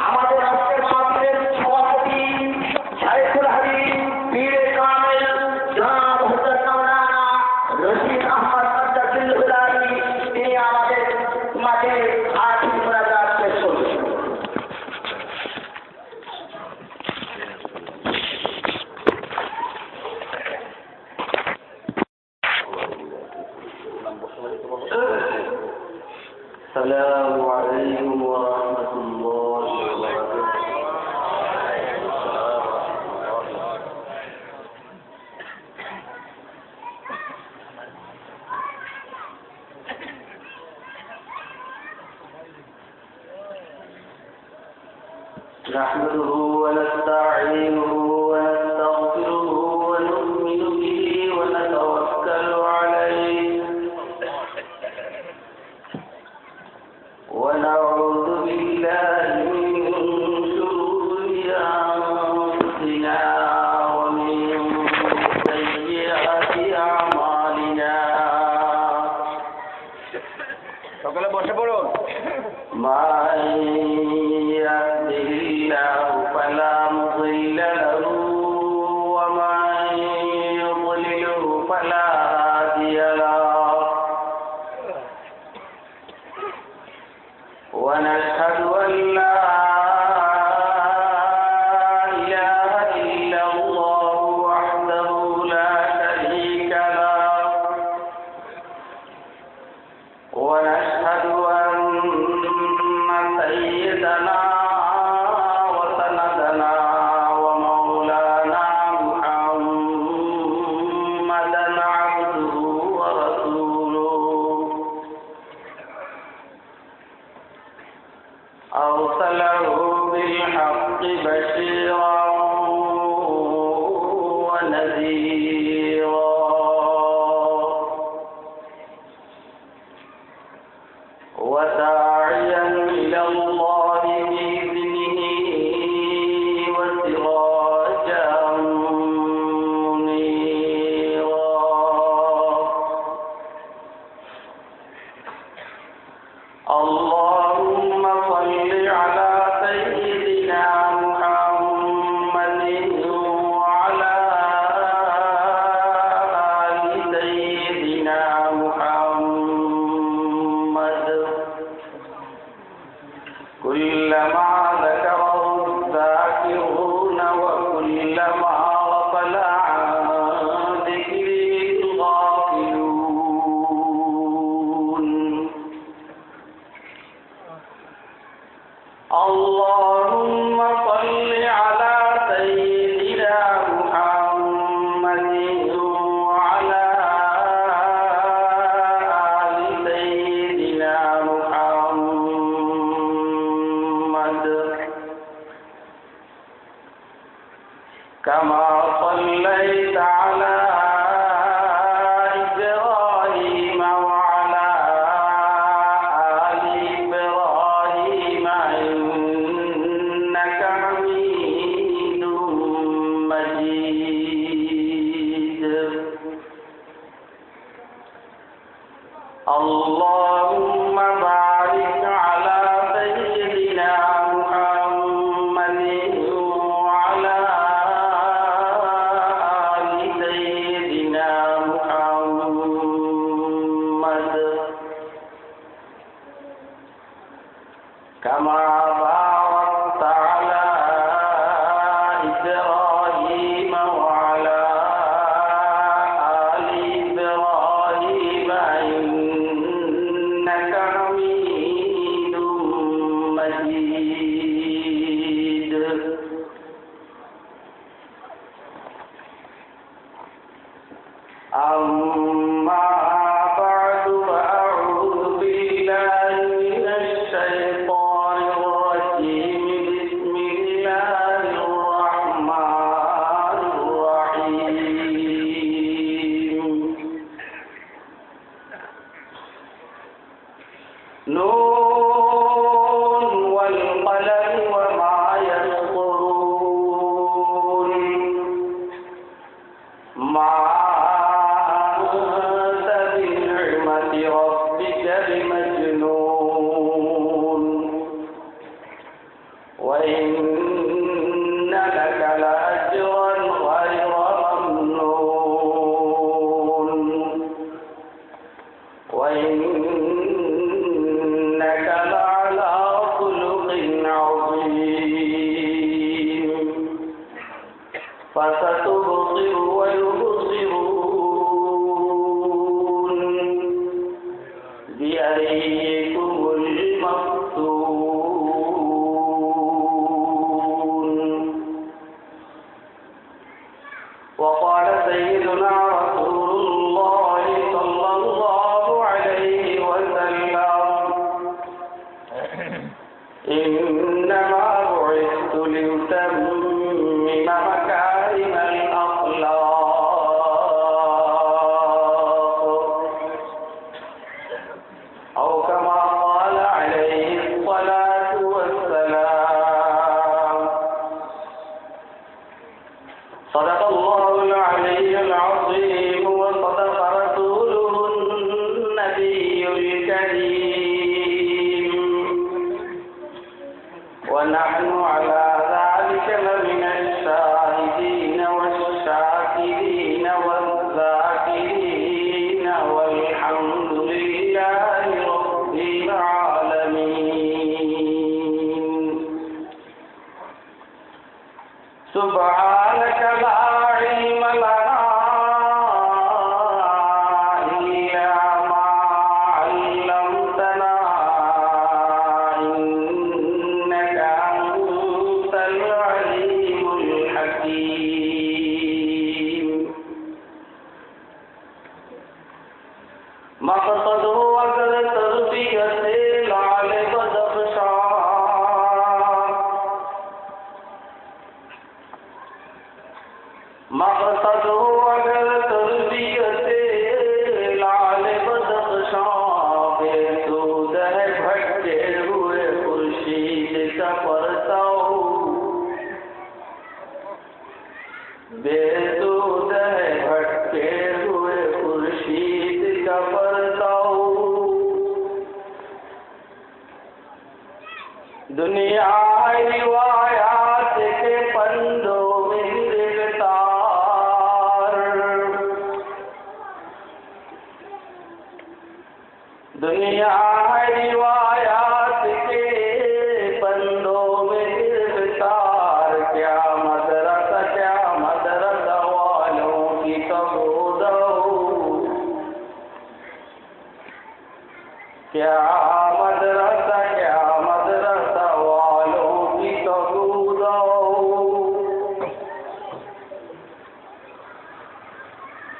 আমাদের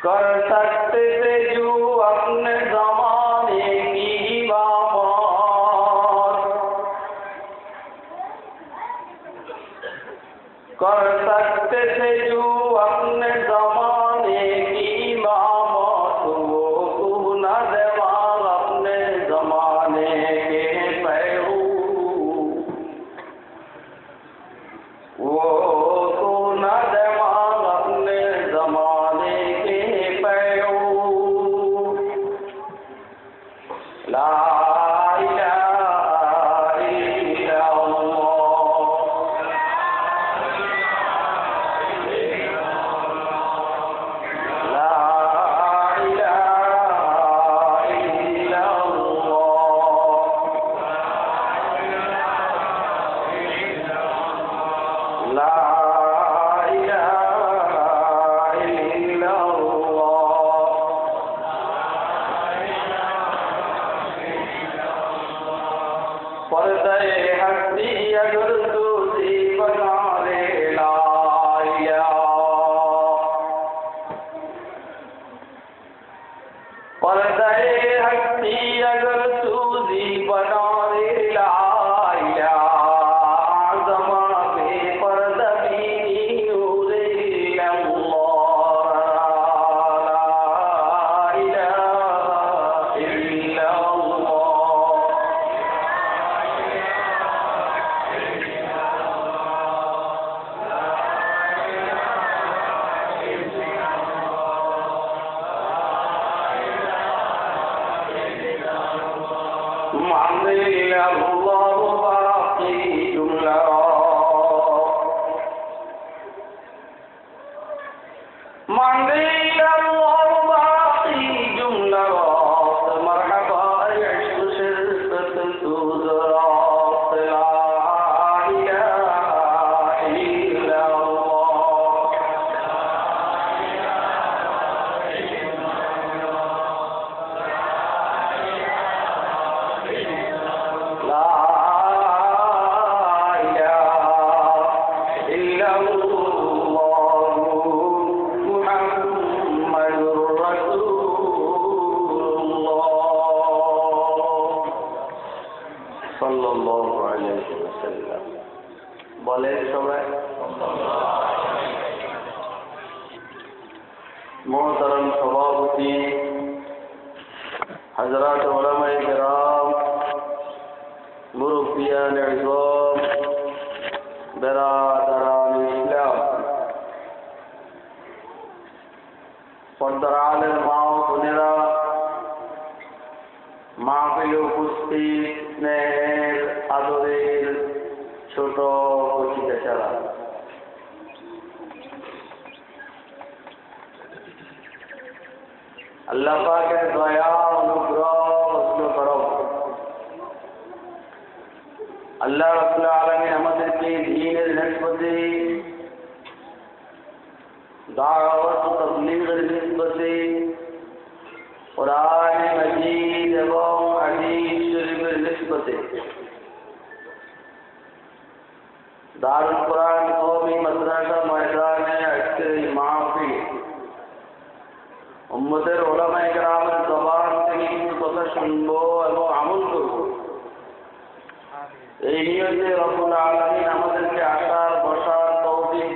کر سکتے تھے جو اپنے زمانے کی بات کر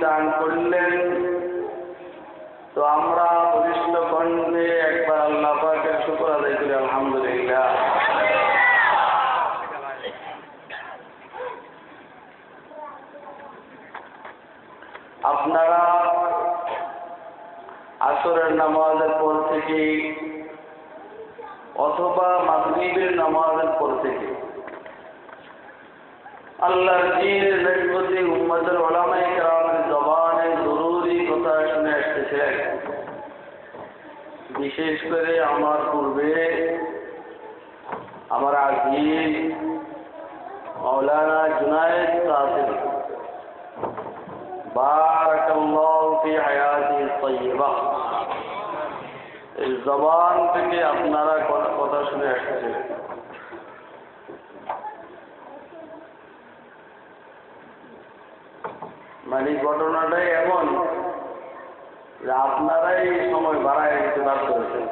দান করলেন। তো আমরা বলিষ্ঠ কণ্ঠে একবার আল্লাহ শুকর আদায় করি, আলহামদুলিল্লাহ। আপনারা আসরের নামাজের পর থেকে অথবা মাগরিবের নামাজের পর থেকে আল্লাহর দিনের উম্মতের ওলামাই বিশেষ করে আমার পূর্বে আমার আজিজ মৌলানা জুনায়দ সাহেব বারাকাল্লাহু ফি হায়াতি তাইয়্যিবা এই জবান থেকে আপনারা কথা- কথা শুনে আসছেন মানে ঘটনাটাই এমন যে এই সময় বাড়ায় করেছেন।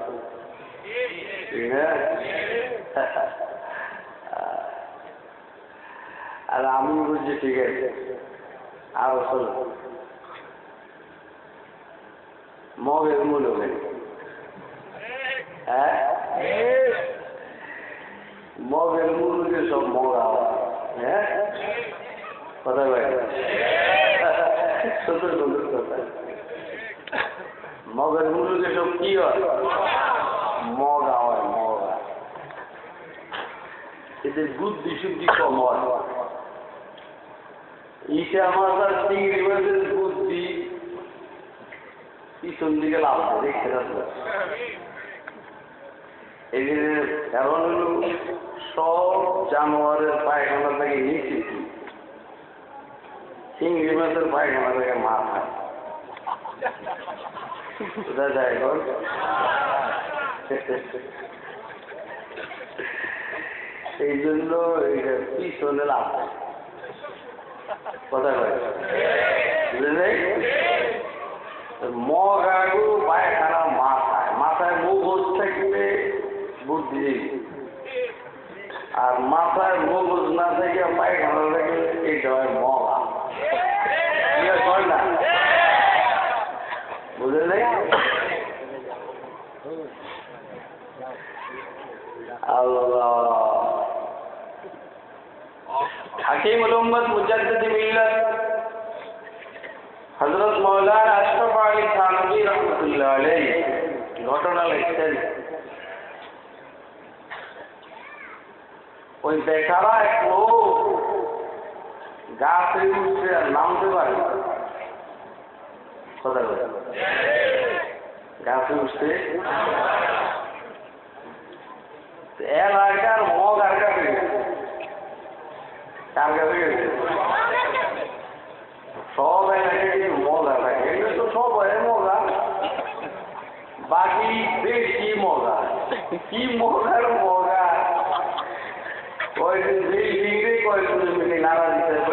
আর আমি বুঝছি ঠিক আছে। আরও শোনো, মগের মূল হবে। হ্যাঁ? মগের মূলকে সব মগা হ্যাঁ? কথা ভাই সুন্দর কথা। মগের মূলকে সব কি হয়? মগা হয়, মগা এদের বুদ্ধি শুদ্ধি কম হয়। ইসে আমার চিংড়ি মাছের বুদ্ধি। পিছন দিকে লাভ দেখতে এই যে হলো সব জানোয়ারের পায়খানা থেকে নিচে কি? চিংড়ি মাছের পায়খানা থেকে মাথা। কোথায় যায় এখন এই জন্য পিছনে লাভ কথা কয়। বুঝলে মগ পায়খানা মাথায়। মাথায় মগজ থাকবে বুদ্ধি আর মাথায় মগজ না থেকে পায়খানা থাকলে এইটা হয় মগা ঠিক আছে কয় না বুঝলে আল্লাহ হাকিম উম্মত মুজাদ্দিদ মিল্লাত হযরত মাওলানা আশরাফ আলী থানভী রাহমাতুল্লাহ আলাইহি ঘটনা লিখছেন ওই বেচারা এক লোক গাছে উঠছে আর নামতে পারে না। কথা বলে গাছে। কিন্তু থাকে, এগুলো তো সব মগা বাকি বেশি মগা কি মগার মগা কয়েকদিন বিল্ডিংয়ে কয়েকদিন মিলে দিতে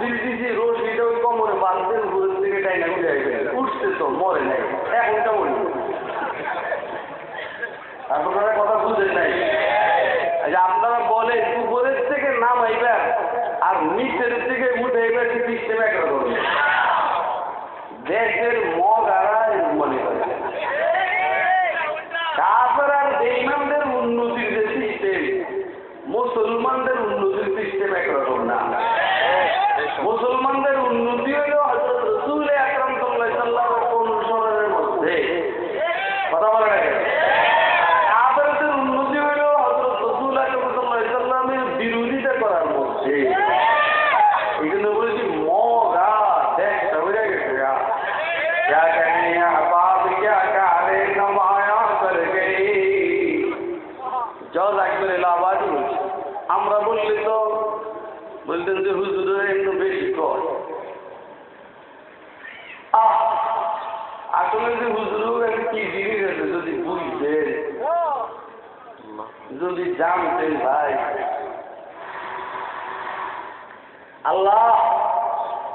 দিল্লি রোজ এটা ওই কমরে বাঁধতেন ঘুরের উঠছে তো, মরে নাই। আপনারা কথা বুঝেন নাই। যে আপনারা বলে উপরের থেকে নাম আর নিচের থেকে উঠে আইবেন সিস্টেম একরকম দেশের মগ আর মনে করে কাপড় আর দেখলামদের উন্নতির যে সিস্টেম মুসলমানদের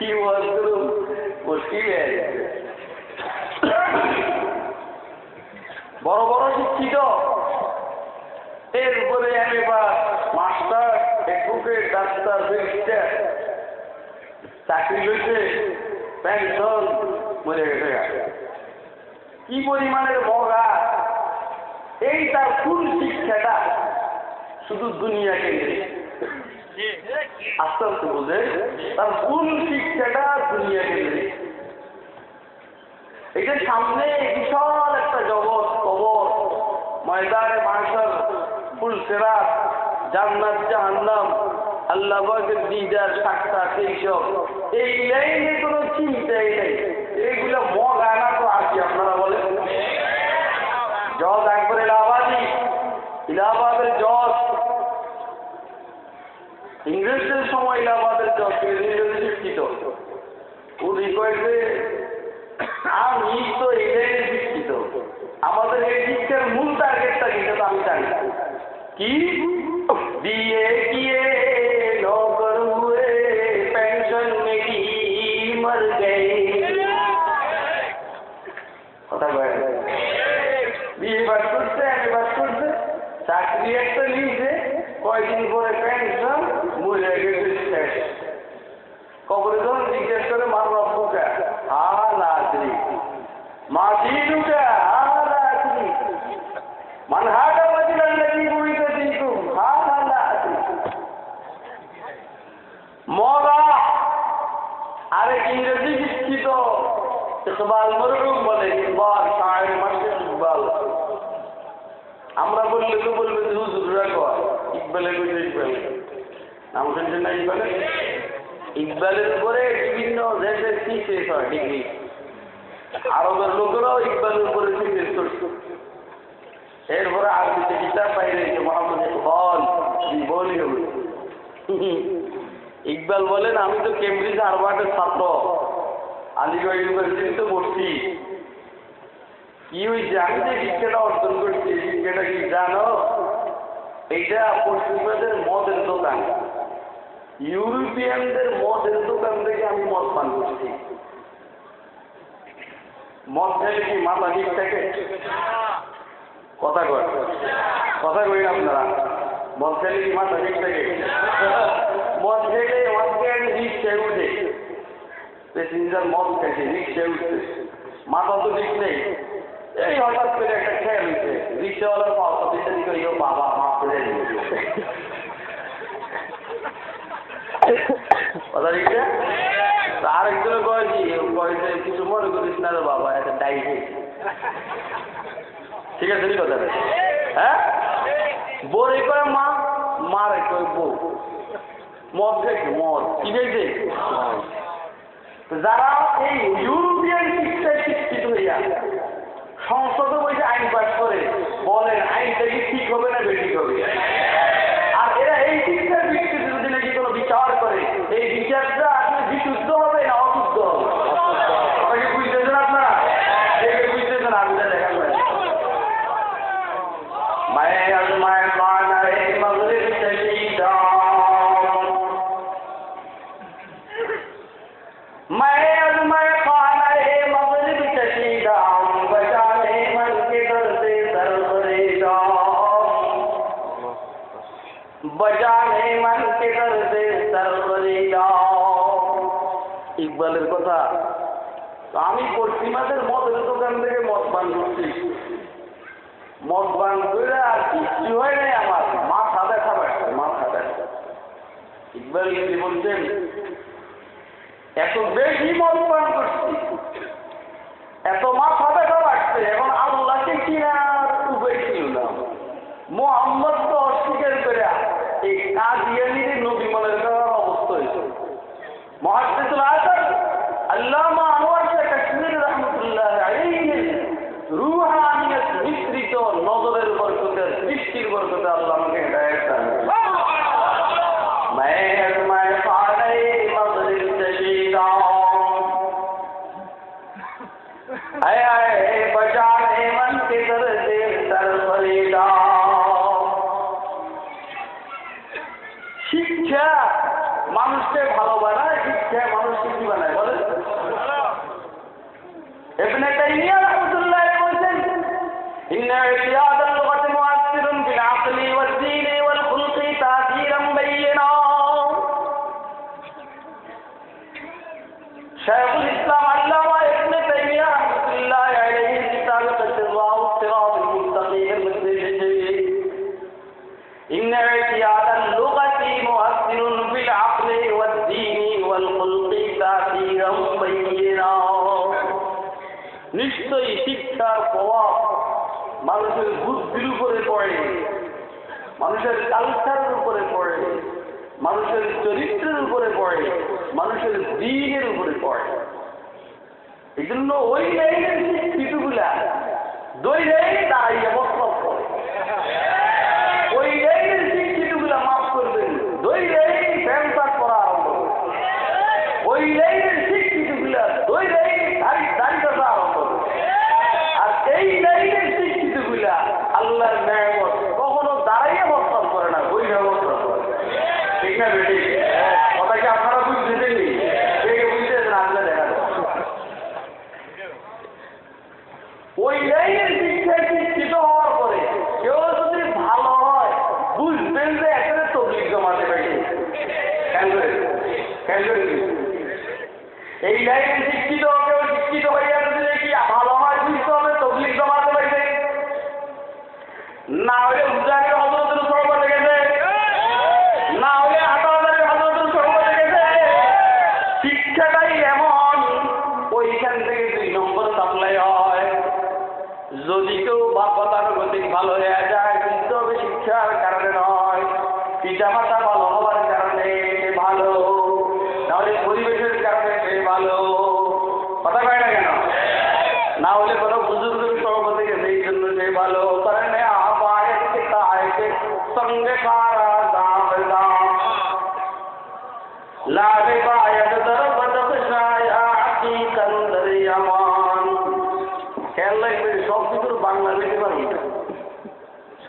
কি মুশকিল হয়ে গেছে। বড় বড় শিক্ষিত। এরপরে আমি বা মাস্টার এডভোকেট ডাক্তার, ব্যারিস্টার। চাকরি হয়েছে পেনশন মরে গেছে। কি পরিমাণের মগা এই তার ফুল শিক্ষাটা শুধু দুনিয়া কেন্দ্রিক আস্তে আস্তে বুঝে তার ফুল শিক্ষাটা দুনিয়া কেন্দ্রিক এই যে সামনে বিশাল একটা জগৎ, কবর, ময়দানে মাসার ফুল সেরাত, জান্নাত, জাহান্নাম, আল্লাহ বাকের দিদার, সাক্ষাৎ এইসব এই লাইনে কোনো চিন্তাই নেই। এইগুলো মগ আনা তো আসি আপনারা বলেন। জজ একবার এলাহাবাদি ইলাহাবাদের জজ ইংরেজদের সময় আমাদের শিক্ষিত। উনি কয়েছে, আমি তো এটাই শিক্ষিত। আমাদের এই শিক্ষার মূল টার্গেটটা কিন্তু আমি জানি। কি? বিয়ে কিয়ে নৌকর হুয়ে পেনশন মেরি মর গে কথা বলে বিয়ে বাস করছে আমি বাস করছে চাকরি একটা নিয়েছে কয়দিন পরে পেনশন মরে গেছে শেষ কবরে যখন জিজ্ঞেস করে মা রব্বুকা হা লাদ্রি মা দিনুকা হা লাদ্রি মান হাদা ওয়াজিল আল্লাযী বুইতা ফীকুম হা লাদ্রি মরা আরে ইংরেজি শিক্ষিত ইকবাল মরহুম বলে ইকবাল শায়ের মাসে ইকবাল আমরা বললে তো বলবে যে হুজুররা কয় ইকবালে কইছে ইকবালে নাম শুনছেন না ইকবালে ইকবালের উপরে বিভিন্ন দেশের থিসিস হয় ডিগ্রি? আরবের লোকেরাও ইকবালের উপরে থিসিস করছে? এরপরে আরবিতে কিতাব বাইরে মোহাম্মদ ইকবাল বলি হবে ইকবাল বলেন, আমি তো কেমব্রিজ হারবার্ডের ছাত্র। আলিগড় ইউনিভার্সিটিতে পড়ছি। কি হয়েছে আমি যে শিক্ষাটা অর্জন করছি শিক্ষাটা কি জানো? এইটা পশ্চিমাদের মদের দোকান। ইউরোপিয়ানদের মদের দোকান থেকে আমি মদ পান করছি। মদ খেলে কি মাথা ঠিক থাকে? কথা কয়। কথা কই আপনারা? মদ খেলে কি মাথা ঠিক থাকে? মদ খেলে মদ খেলে রিক্সায় উঠে। প্যাসেঞ্জার মদ খেয়েছে রিক্সায় উঠছে মাথা তো ঠিক নেই। এই হঠাৎ করে একটা খেয়াল হয়েছে, রিক্সাওয়ালার পাওয়া দিতে দিকে ইয়ে বাবা মাফ করে কথা না আর একজনে কয় কি কয় যে, কিছু মনে করিস না রে বাবা, একটা ডাই খেয়েছি ঠিক আছে কথা হ্যাঁ? বোর এই করে মা মার এই করে বউ। মদ খাইছে, মদ। কি খাইছে? যারা এই ইউরোপিয়ান শিক্ষায় শিক্ষিত হইয়া সংসদে বসে আইন পাস এত বেশি মদ পান করছি এত ওই লাইনের পিটুগুলা দুই লাইন দাঁড়াইয়া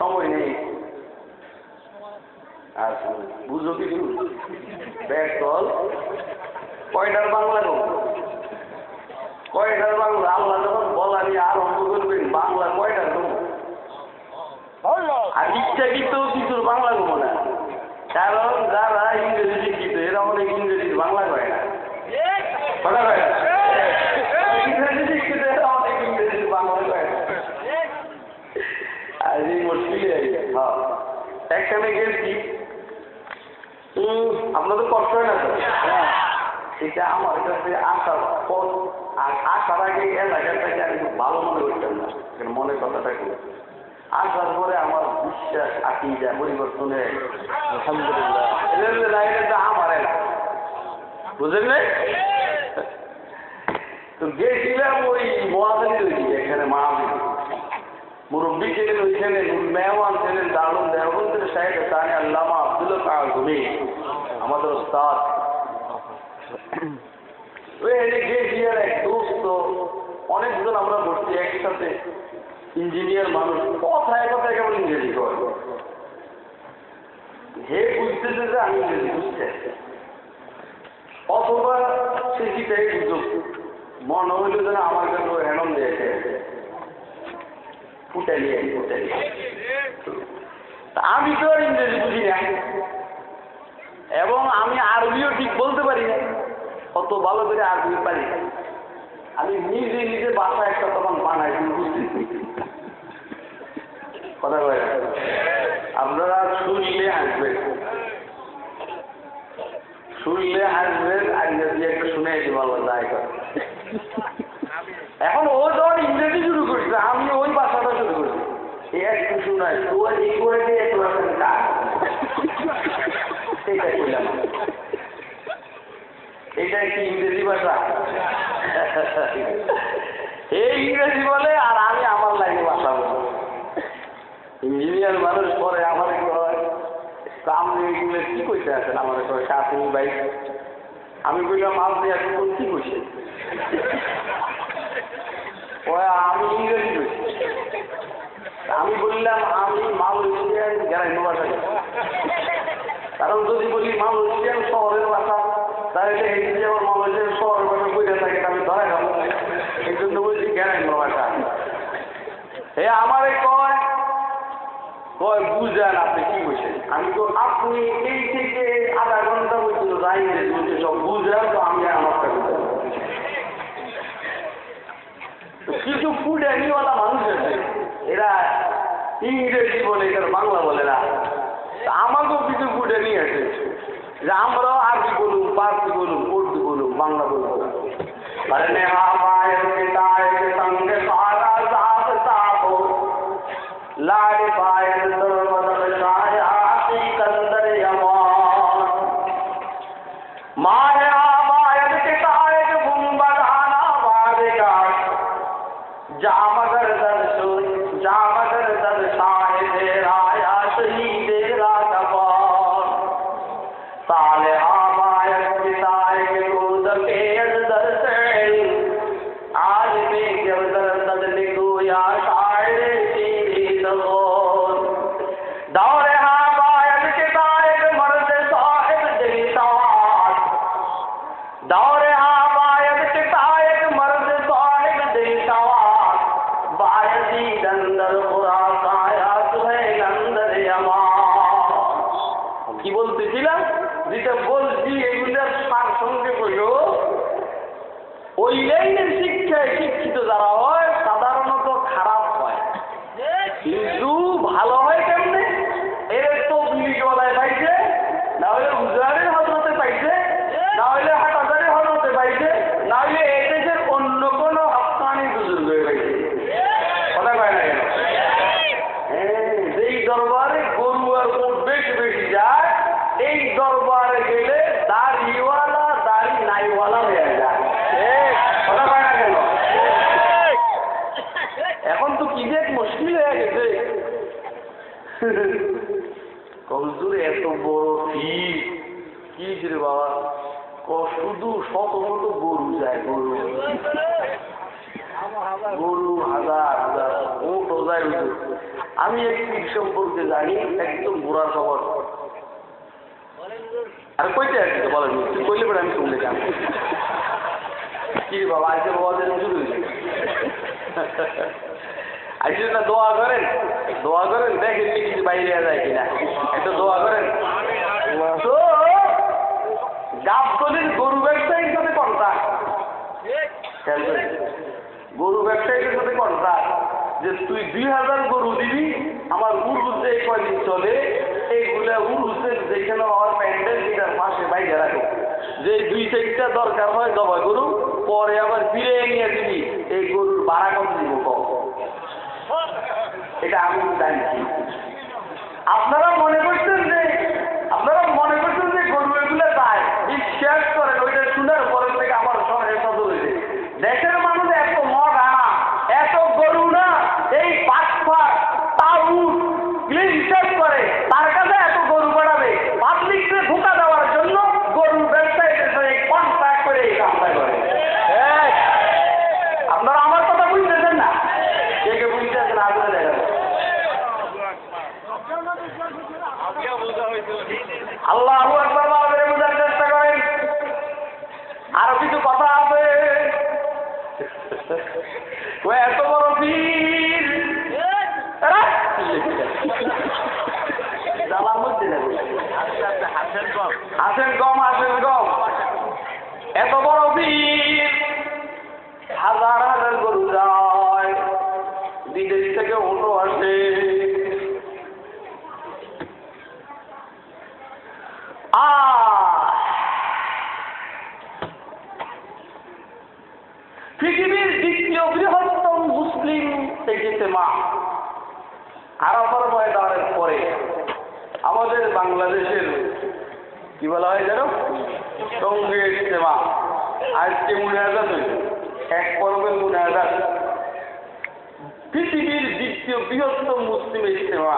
সময় নেই। আচ্ছা বুঝো কিছু ব্যাগ কল কয়টার বাংলা গো? কয়টার বাংলা? আল্লাহ যখন বলানি আরম্ভ করবেন, বাংলা কয়টার গো? আর ইচ্ছাকৃত কিছুর বাংলা গো না কারণ যারা ইংরেজি শিক্ষিত এরা অনেক ইংরেজি বাংলা কয় না? কথা কয় না ইংরেজি শিক্ষিত এরা অনেক ইংরেজি বাংলা কয় না আর এই মুশকিল হ্যাঁ গেছি আপনাদের কষ্ট হয় না এটা আমার কাছে আসার পর আর আসার আগে এলাকাটাকে আমি ভালো মনে করতাম না মনের কথাটা আসার পরে আমার বিশ্বাস পরিবর্তন হয়ে আলহামদুলিল্লাহ। আমার এলাকা। বুঝলেন তো গেছিলাম ওই মহাখালী এখানে মাহাবীর মুরব্বী ছিলেন ওইখানে মেহমান ছিলেন দারুণ দেহবন্দের সাহেব তানে আল্লামা আব্দুল কাজমি আমাদের ওস্তাদ। দোস্ত, অনেকজন আমরা বসছি একসাথে। ইঞ্জিনিয়ার মানুষ, কথায় কথায় কেমন ইংরেজি কয়। হে বুঝতেছে যে আমি ইংরেজি বুঝতে অথবা সে কিটাই বুঝুক। মনে হইল যেন আমার কাছে হেনম দিয়েছে আমি তো ইংরেজি বুঝি না এবং আমি আরবিও ঠিক বলতে পারি না অত ভালো করে আরবি পারি না আমি নিজে নিজে বাসা একটা তখন বানাই কথা বলে আপনারা শুনলে হাসবেন। শুনলে হাসবেন আর যদি একটা শুনে দিব আল্লাহ দায় করে এখন ও যখন ইংরেজি শুরু করছে আমি ওই ভাষাটা শুরু করছি। কি ইংরেজি ভাষা? এই ইংরেজি বলে আর আমি আমার লাইনে ভাষা ইঞ্জিনিয়ার মানুষ পরে আমার আপনি এগুলো কি করতে আছেন? আমার সাথী ভাই। আমি বললাম আপনি এখন কি করছেন আমি ইংরেজি আমি বললাম, আমি মাল এশিয়ান ভাষা কারণ যদি বলি মাল এশিয়ান শহরের ভাষা, তাহলে এই যে আমার মাল এশিয়ান শহরের ভাষা বুঝে থাকে আমি ধরা গেল এই জন্য বলছি গ্যারাইন ভাষা হে আমারে কয় কয়, বুঝেন আপনি কি বলছেন আমি তো আপনি এই থেকে আধা ঘণ্টা বলছিল যাই বলছে সব বুঝলেন তো আমি আমার কাছে কিছু ফুড ফুটানিওয়ালা মানুষ আছে। এরা ইংরেজি বলে এটার বাংলা বলে না। আমাকেও কিছু ফুড ফুটানি আছে যে আমরাও আরবি বলুন, পার্সি বলুন, উর্দু বলুন, বাংলা বলুন। وإليه سكة سكة ضرائب দাড়ি একদম বুড়ার খবর। আর কইতে আসছে বলেন তুই কইলে পরে আমি শুনলে যান কি বাবা, আজকে বাবাদের শুরু আজকে না দোয়া করেন দোয়া করেন, দেখেন কিছু বাইরে যায় কিনা। একটা দোয়া করেন। তো, গাব করেন গরু ব্যবসায়ীর সাথে কন্ট্রাক্ট গরু ব্যবসায়ীর সাথে কন্ট্রাক্ট যে তুই দুই হাজার গরু দিবি, আমার উরুসে এই কয়দিন চলে, এইগুলা উরুসের যেখানে আমার প্যান্ডেল সেটার পাশে বাইরে রাখো। যে দুই চারটা দরকার হয় জবাই গরু, পরে আবার ফিরে নিয়ে দিবি, এই গরুর বাড়া কম দিব এটা আমি জানি। আপনারা মনে করছেন বাংলাদেশের, কি বলা হয় যেন? সঙ্গে সেবা আজকে মুনাজাত হয়েছে এক পর্বের মুনাজাত। পৃথিবীর দ্বিতীয় বৃহত্তম মুসলিম ইজতেমা।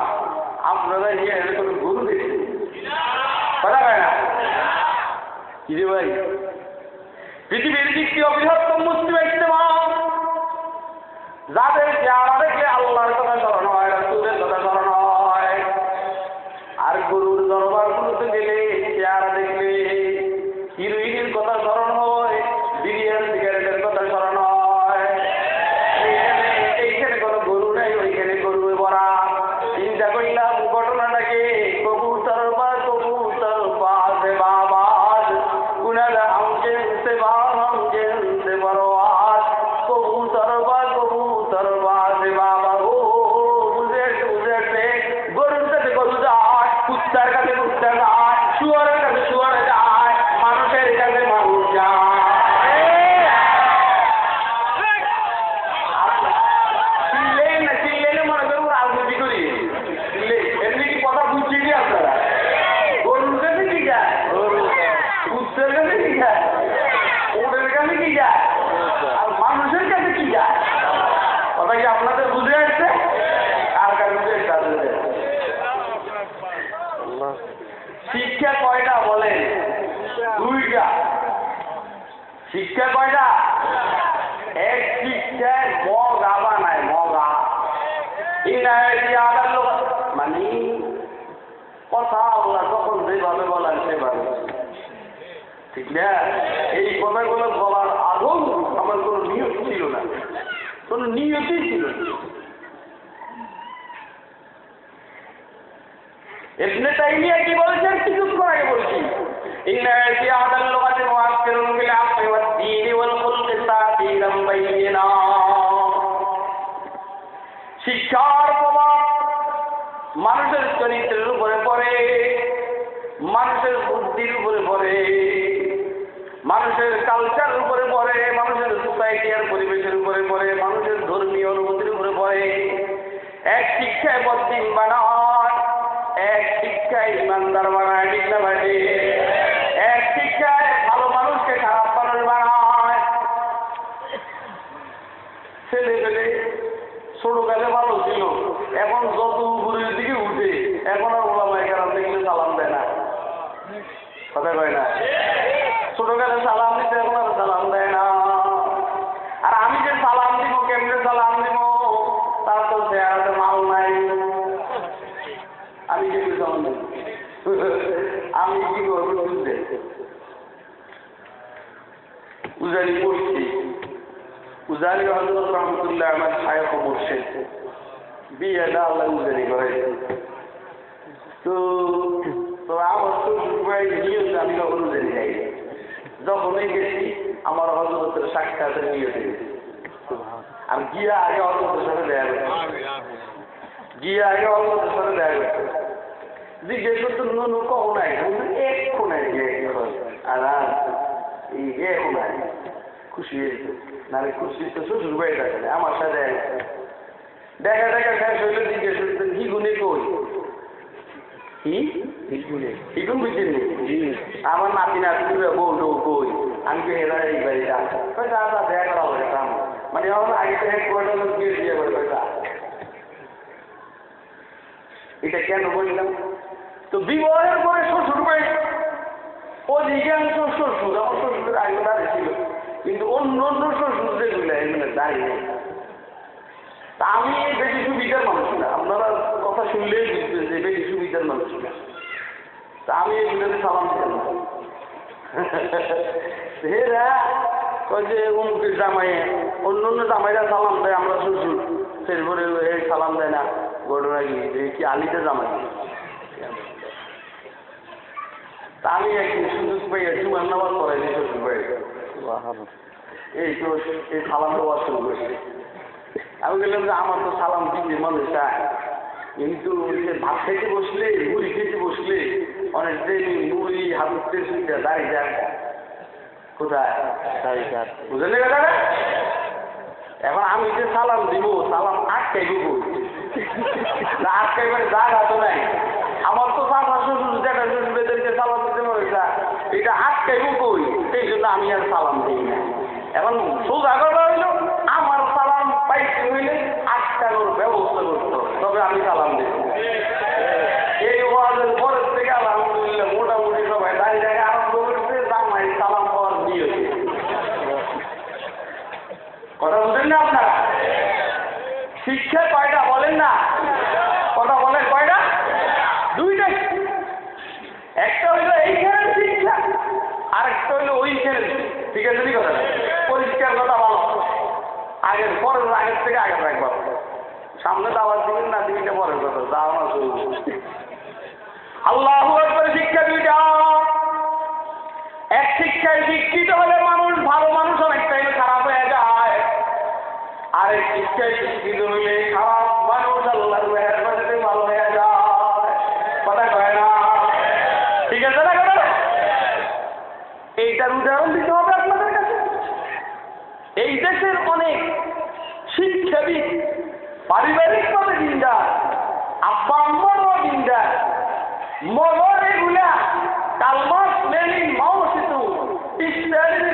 আপনারা নিয়ে এর কোনো গুরু দেখছেন? বলা না। কি ভাই? পৃথিবীর দ্বিতীয় বৃহত্তম মুসলিম ইজতেমা। যাদেরকে আলাদা আল্লাহর কথা স্মরণ হয় রাসুলের এটা হাতটা রুকুই সেই জন্য আমি আর সালাম দিই না। এখন সোজা কথা হইল, আমার সালাম পাইতে হইলে আটকানোর ব্যবস্থা করতো তবে আমি সালাম দিই করলে ওই খেলেন ঠিক আছে ঠিক আছে। পরিষ্কার কথা ভালো আগের, পরের, আগের থেকে আগে রাখবা সামনে দাওয়াত দিবেন না দিবিটা পরের কথা। দাওয়া শুরু আল্লাহ করে শিক্ষা দুইটা এক শিক্ষায় শিক্ষিত হলে মানুষ ভালো মানুষ অনেকটাই খারাপ হয়ে যায়। আরেক শিক্ষায় শিক্ষিত হলে খারাপ ಸವಿ ಪರಿವರಿಸೋದ್ರಿಂದ ಅಪ್ಪ ಅಮ್ಮನೋದ್ರಿಂದ ಮೊಲೋರಿಗುಲ ತಲ್ಮಾಸ್ ಮೇಲಿನ ಮೌಸಿತು ಈ ಶರೀರ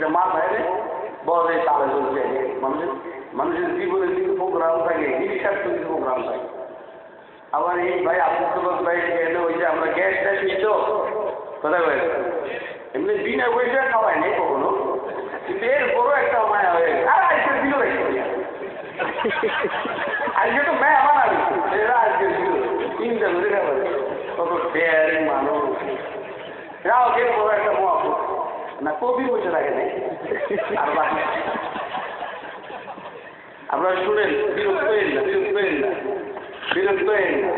এটা মাথায় বলে তাহলে চলছে মানুষের মানুষের জীবনে কিন্তু প্রোগ্রাম থাকে হিসাব কিন্তু প্রোগ্রাম থাকে আবার এই ভাই আপনার ভাই এনে ওই যে আমরা গ্যাস ট্যাস নিচ্ছ কোথায় ভাই এমনি বিনা পয়সা খাওয়াই নেই কখনো। কিন্তু এর বড় একটা মায়া হয়ে গেছে। আর আজকে দিল আজকে তো মায়া বানাবি এরা আজকে দিল। চিন্তা করে খাবার কত ফেয়ারিং মানুষ। যাও কে বড় একটা মহাপুর না, কবি বসে থাকে নাই আপনারা শুনেন বিরক্ত হইন না, বিরক্ত হইন না, বিরক্ত হইন না।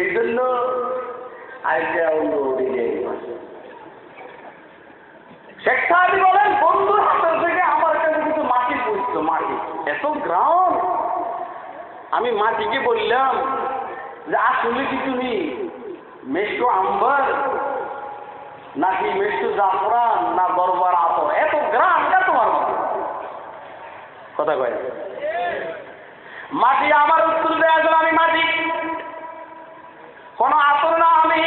এই জন্য আজকে অন্য শেখ সাহেব বলেন, বন্ধুর হাতের থেকে আমার কাছে কিন্তু মাটি বুঝতো মাটি। এত গ্রাম। আমি মাটিকে বললাম যে আসলে কি তুমি? মেষ্ট আম্বার? নাকি মেষ্ট জাফরান? না বরবার আতর? এত গ্রাম, এটা তোমার মতো কথা কয়। মাটি আমার উত্তর দেওয়া গেল আমি মাটি। কোন আতর না আমি।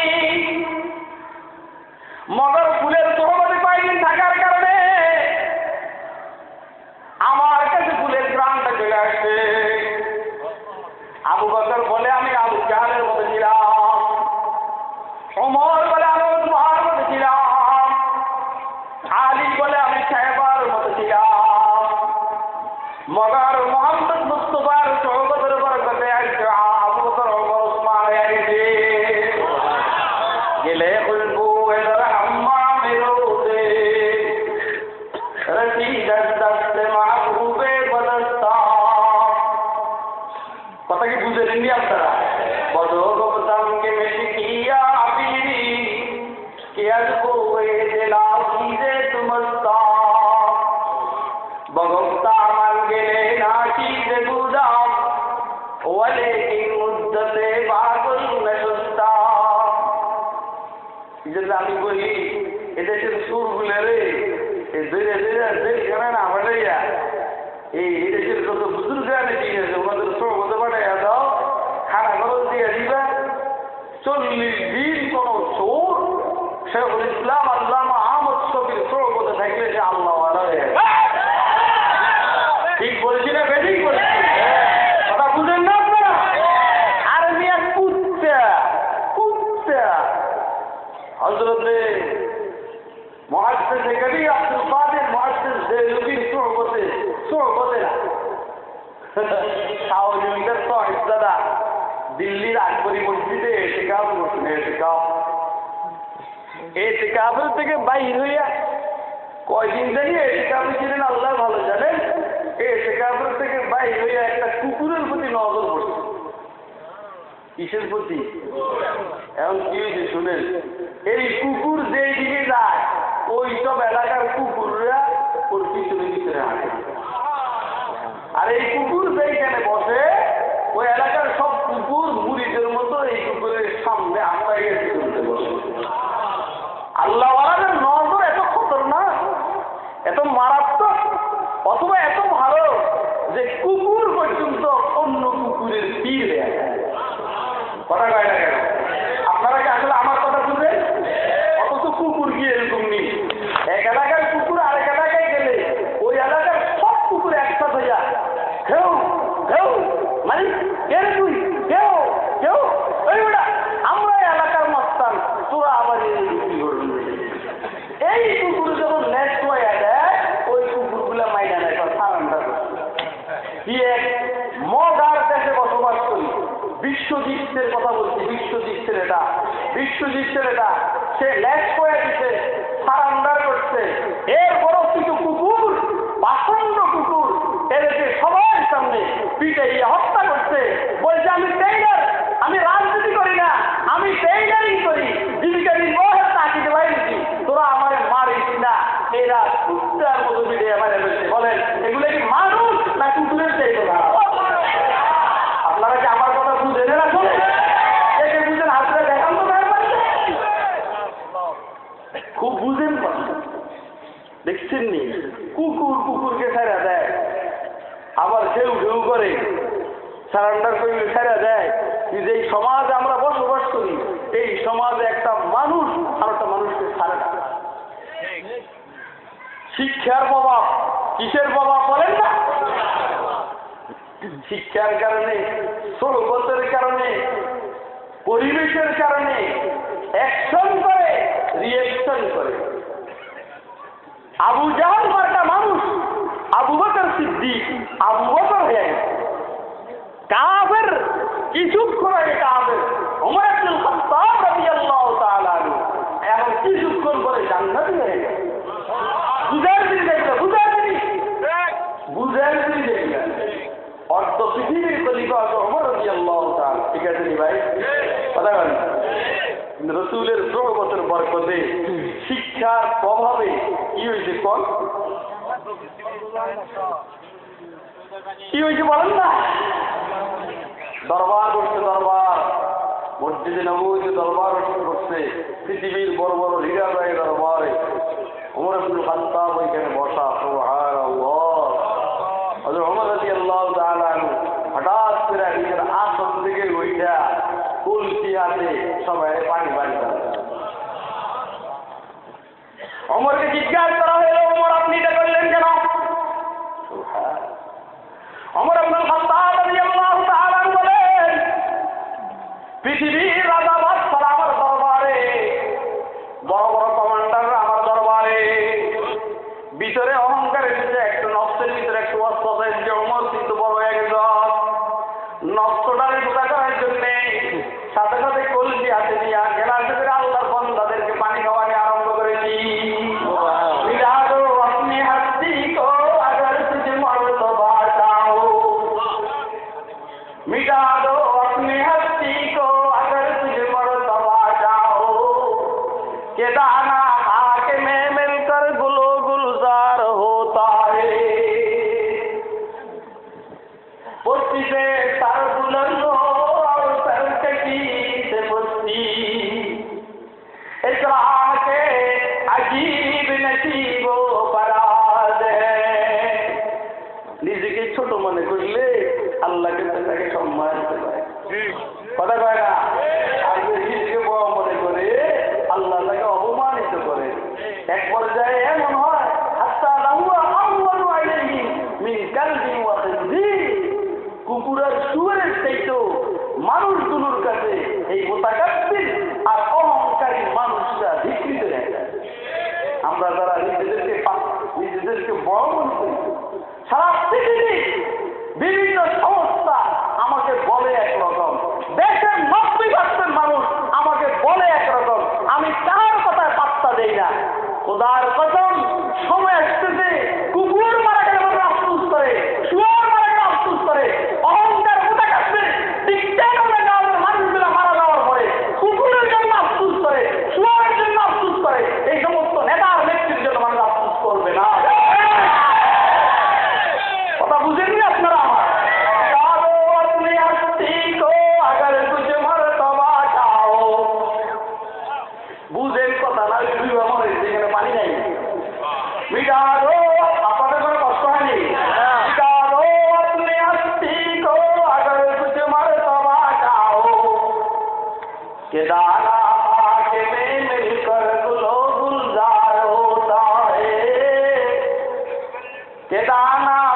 মগর ফুলের তোর কিসের প্রতি? এখন কি শুনেন? এই কুকুর দেখছেন নি? কুকুর কুকুরকে ছাড়া দেয়। আবার ঢেউ ঢেউ করে। সারান্ডার করলে ছাড়া দেয়। যে এই সমাজে আমরা বসবাস করি, এই সমাজে একটা মানুষ, আর একটা মানুষকে ছাড়ে না। শিক্ষার প্রভাব কিসের প্রভাব বলেন না? শিক্ষার কারণে, সৌগতের কারণে, পরিবেশের কারণে অ্যাকশন করে রিয়েকশন করে। আবু জাহাল মার্কা মানুষ, আবু বকর সিদ্দিক, আবু বকর হয়ে গেছে। কাফের কিছুক্ষণ আগে কাফের ওমর আব্দুল খাত্তাব রাদিয়াল্লাহু তাআলা এখন কিছুক্ষণ পরে জান্নাতি হয়ে গেছে। বুঝার দিন দেখবে বুঝার দিন বুঝার দিন দেখবে অর্থ পৃথিবীর কলিকা অর্থ ওমর রাদিয়াল্লাহু তাআলা। ঠিক আছে ভাই? কথা বলেন। রসুলের প্রগতের বরকতে শিক্ষার প্রভাবে কি হয়েছে কল কি হয়েছে বলেন না? দরবার করছে দরবার, মসজিদে নবীতে দরবার করছে, পৃথিবীর বড় বড় হীরাবাই দরবারে। ওমর আব্দুল খাত্তাব ওইখানে বসা, সুবহানাল্লাহ। হযরত ওমর রাদিয়াল্লাহু অমরকে জিজ্ঞাসা করা হলো অমর আপনি এটা করলেন কেন? অমর আপনার সন্তান বলেন, পৃথিবীর রাজা 别扎哈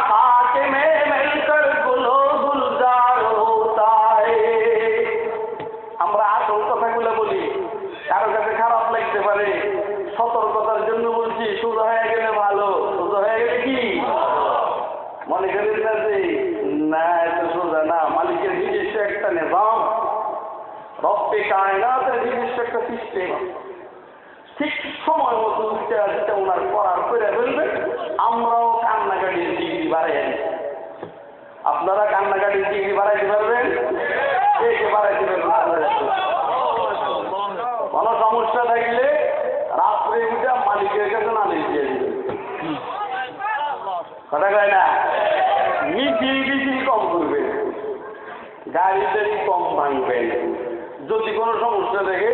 সমস্যা থাকে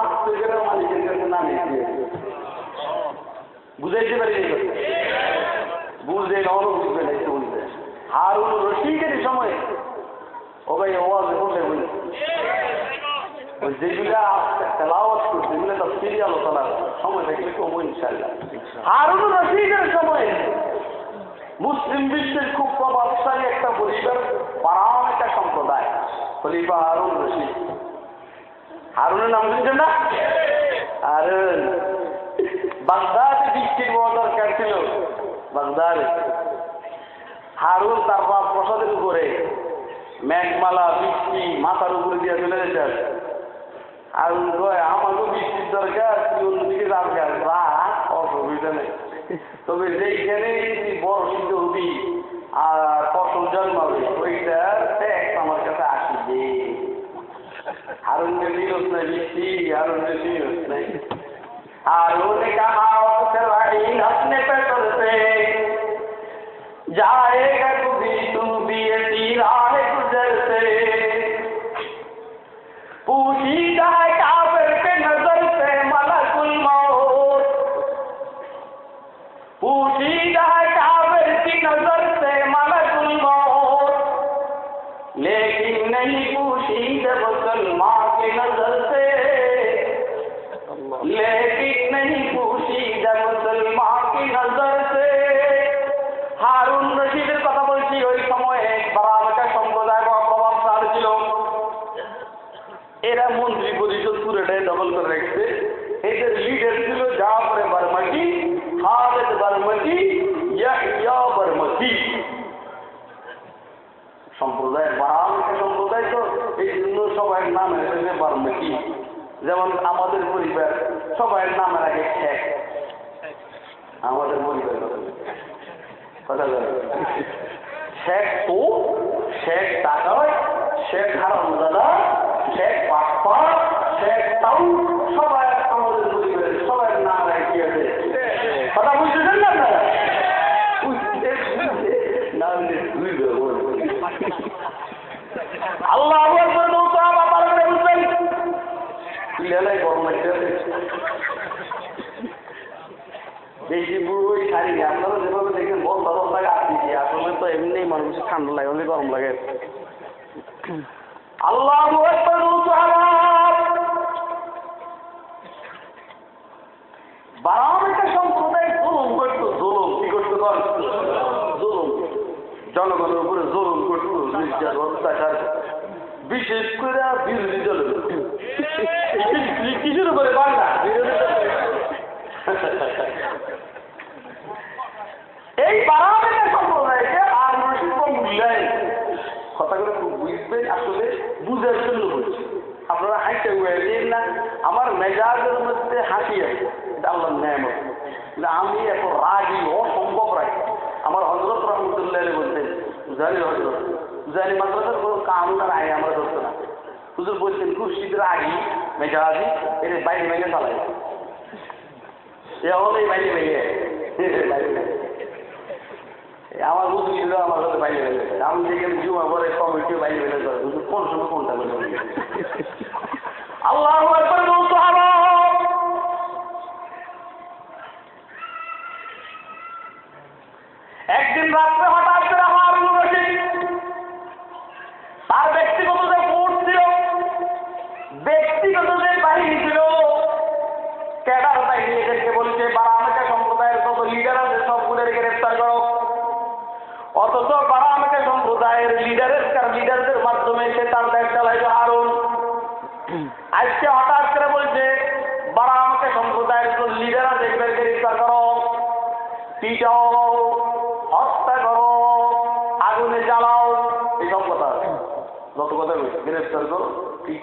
আস্তে করে মালিকের কাছে নালিশ দিয়ে বুঝাইতে পারি বুঝতে নরম বুঝবে না একটু বুঝবে হারুন রশিদের সময়। ও ভাই ওয়াজ বলতে বলি। ওই যেগুলা তেলাওয়াত করছে যেগুলো তো সিরিয়াল আলোচনা সময় থাকলে কম ইনশাল্লাহ হারুন রশিদের সময়। মুসলিম বিশ্বের খুব প্রভাবশালী একটা পরিবার পারাম একটা সম্প্রদায়। খলিফা হারুন রশিদ। হারুনের নাম শুনছেন না? হারুন বাগদাদে বৃষ্টির বড় দরকার ছিল। বাগদাদে। হারুন তার বাপ প্রসাদের উপরে মেঘমালা, বৃষ্টি মাথার উপরে দিয়ে চলে হবে হারুন কয় আমাকেও বৃষ্টির দরকার, তুই অন্যদিকে দরকার রা অসুবিধা নেই। তবে যেইখানে তুই বড় সিদ্ধ হবি আর ফসল জন্মাবে ট্যাক্স আমার কাছে ہارون کے لیے اس نے لکھی ہارون کے لیے اس نے ہارون کہا اپنے پہ چلتے جائے گا تو بھی تم بھی گزرتے پوچھی جائے کافر نظر سے ملک الموت۔ پوچھی جائے کافر کی نظر سے ملک الموت۔ लेकिन नहीं पूछी जब मुसलमान की नजर से হারুন রশিদের কথা বলছি ওই সময়ে বারাবাকা সম্প্রদায় বা প্রভাবশালী ছিল এরা মন্ত্রী পরিষদ পুরোটাই দখল করে রেখেছে এদের লিডার ছিল জাফরে বারমাকি খালেদ বারমাকি ইয়াহিয়া বারমাকি সম্প্রদায় বারাবাকা সম্প্রদায় তো এই জন্য সবাই নাম এসেছে বারমাকি যেমন আমাদের পরিবার সবাই নামের আগে শেখ আমাদের পরিবার কথা শেখ তো শেখ টাকা শেখ হারাম দাদা, শেখ পাপ্পা, শেখ তাউ সবাই আমাদের পরিবারের সবাই নাম রাখি আছে? কথা বুঝতেছেন না আপনারা বুঝতে বুঝতে নাম দিয়ে বুঝবে আল্লাহ আকবর নৌকা বাবার করে বুঝবেন লেলাই গরম লাগছে বেশি বুড়োই শাড়ি, আপনারা যেভাবে দেখেন বস্তা বস্তা গাছ দিচ্ছি আসলে তো এমনি মানুষের ঠান্ডা লাগে, অনেক গরম লাগে। আল্লাহ বারাম একটা সম্প্রদায়, জুলুম করতো, জুলুম, কি করতো কর জুলুম। জনগণের উপরে জুলুম করতো নির্যাত অত্যাচার। বিশেষ করে বিরোধী দলের কিসের উপরে বাংলা? বিরোধী এই আর কথাগুলো খুব বুঝবেন, আসলে বুঝার জন্য বলছি আপনারা হাসতে উড়াইলেন না, আমার মেজাজের মধ্যে হাসি আছে, এটা আল্লাহ নেয়ামত। আমি এত রাগি, অসম্ভব রাগি। আমার হজরত রহমতুল্লাহ বলতেন জানি হজরত জানি মাদ্রাসার কোনো কানুন আর আগে আমরা ধরতো না। হুজুর বলছেন, খুব শীতের আগি মেজাজি, এর বাইরে ভেঙে চালাই এ হলেই বাইরে ভেঙে বাইরে ভেঙে আমার বুঝি ছিল, আমার সাথে বাইরে বেড়ে আমি যেখানে জুমা পরে কমিটি বাইরে বেড়ে যাবে বুঝি কোন সময় কোনটা বলে আল্লাহ একদিন রাত্রে হঠাৎ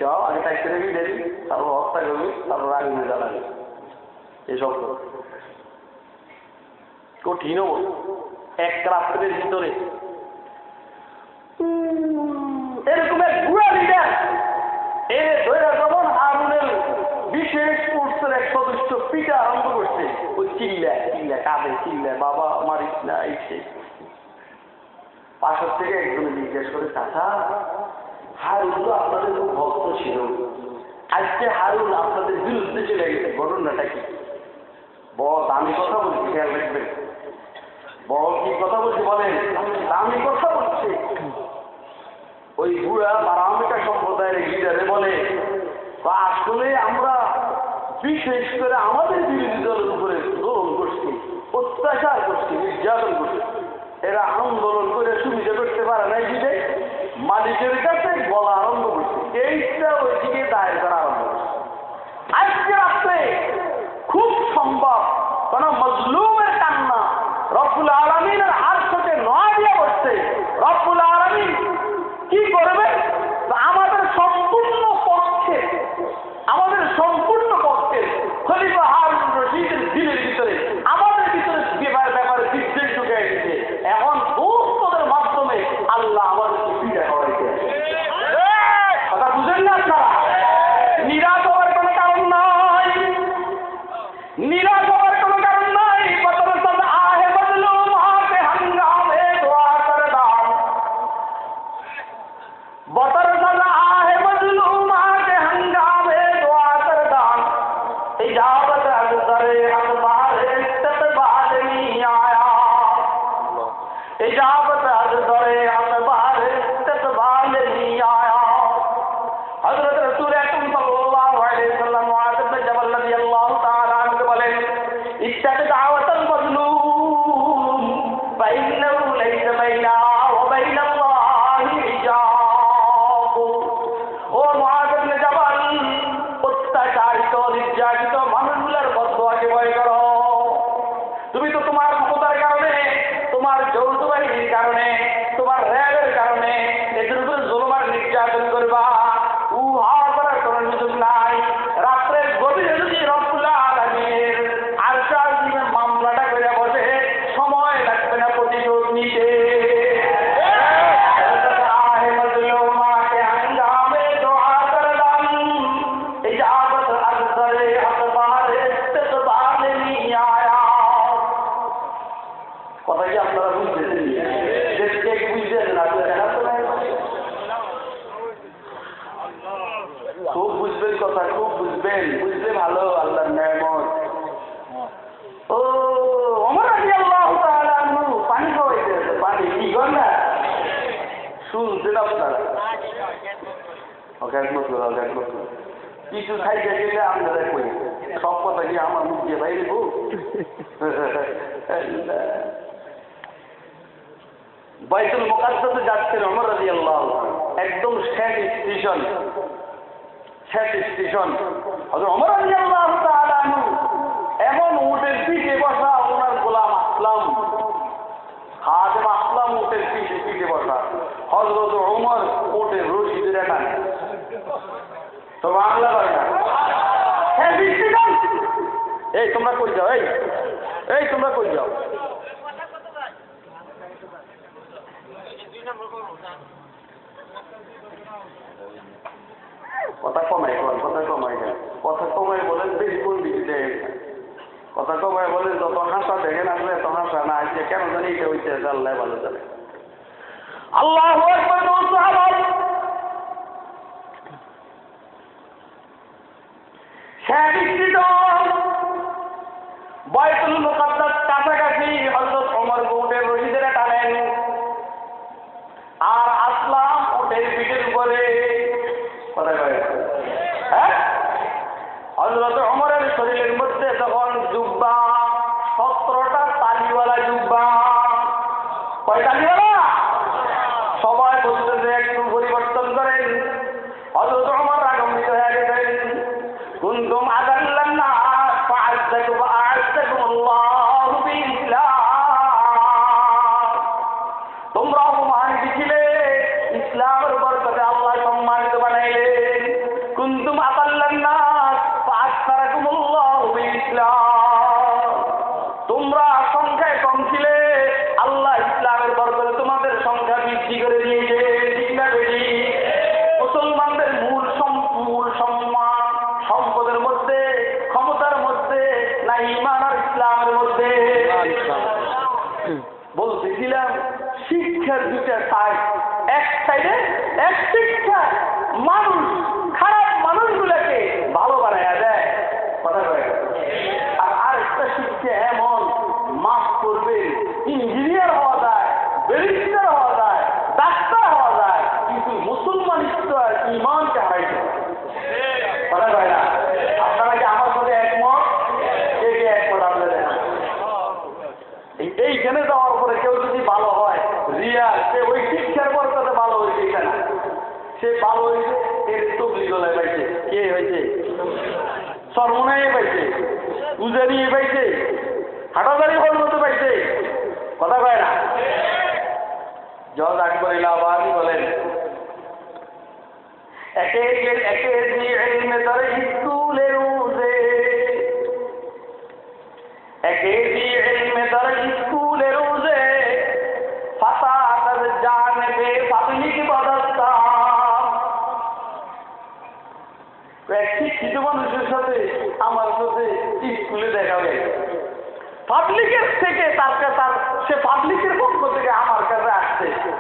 যাও, আমি থাকতে থাকি তারপর হত্যা করবি তারপর এসব কঠিন এক রাত্রের ভিতরে। এরকম এক হারুনের বিশেষ কোর্সের এক সদস্য পিঠা আরম্ভ করছে। ওই চিল্লা চিল্লা কাঁদে চিল্লা বাবা, আমার ইচ্ছা, ইচ্ছে। পাশের থেকে একজনে জিজ্ঞেস করে, চাচা হারুনও আপনাদের খুব ভক্ত ছিল। আজকে হারুন আপনাদের বিরুদ্ধে চলে গেছে। ঘটনাটা কি? বস আমি কথা বলছি, খেয়াল রাখবেন। বস কি কথা বলছি বলেন? আমি কথা বলছি। ওই বুড়া বারামিকা সম্প্রদায়ের লিডারে বলে বা আসলে আমরা বিশেষ করে আমাদের বিরোধী দলের উপরে দোলন করছি, অত্যাচার করছি, নির্যাতন করছি। এরা আন্দোলন করে সুবিধা করতে পারে না বিদে মালিকের কাছে বলা আরম্ভ করছে। এইটা ওইদিকে দায়ের করা আরম্ভ করছে। আজকে রাত্রে খুব সম্ভব, কোন মজলুমের কান্না রফুল আলমিনের আর থেকে নয় দিয়ে বসছে। রফুল আলমিন কি করবে? আমাদের সম্পূর্ণ পক্ষে, আমাদের সম্পূর্ণ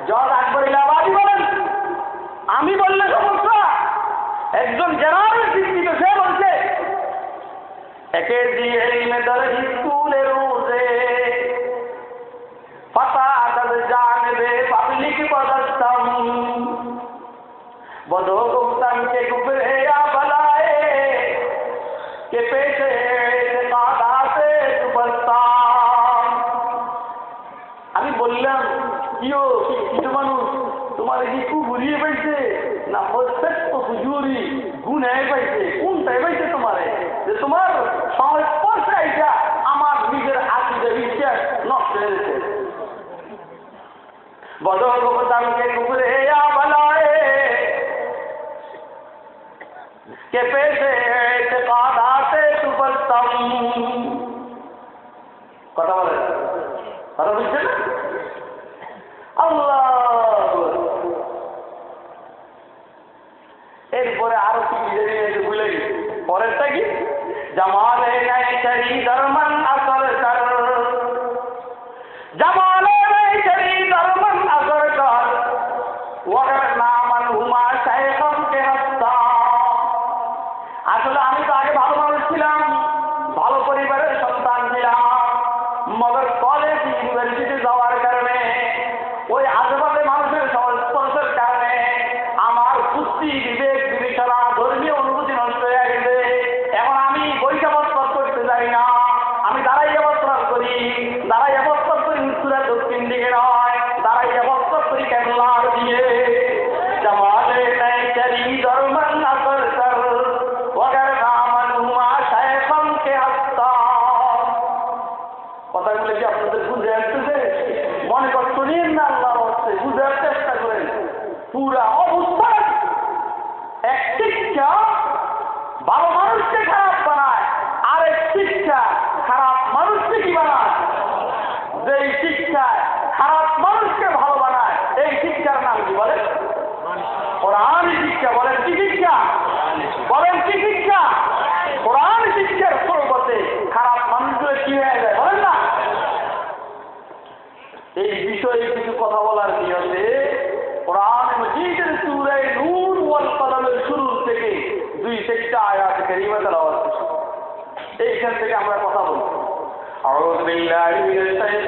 জজ আকবর ইলাহাবাদই বলেন। আমি বললে সমস্যা একজন জেনারেল শিক্ষিত, সে বলছে, একে দিয়ে ইলমে দরহিত We uh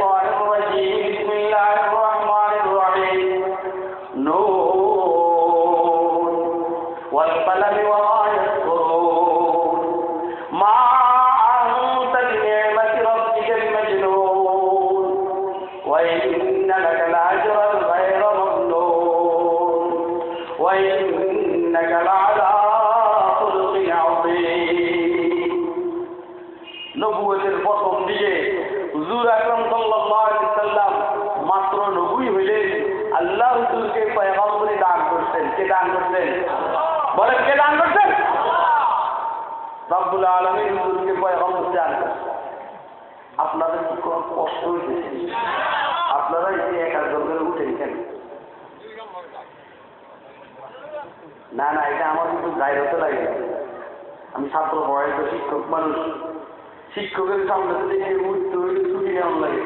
শিক্ষকের সামনে থেকে উঠতে হইলে ছুটি নেওয়ার লাগে।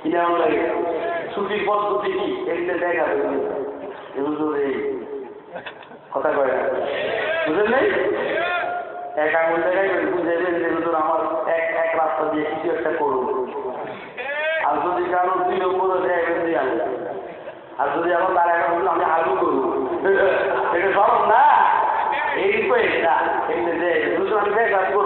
কি নেওয়ার লাগে? ছুটির পদ্ধতি কি? একটা জায়গা হুজুরে কথা কয় বুঝলেন নাই? এক আঙুল জায়গায় বুঝাইবেন যে হুজুর আমার এক এক রাস্তা দিয়ে কিছু একটা করুন। আর যদি কারও দুই নম্বর দেয় দিয়ে আনলাম আর যদি আমার তার এক আঙুল আমি আগু করব এটা সরব না? এই রিকোয়েস্ট না। এই যে হুজুর, আমি যে কাজ করব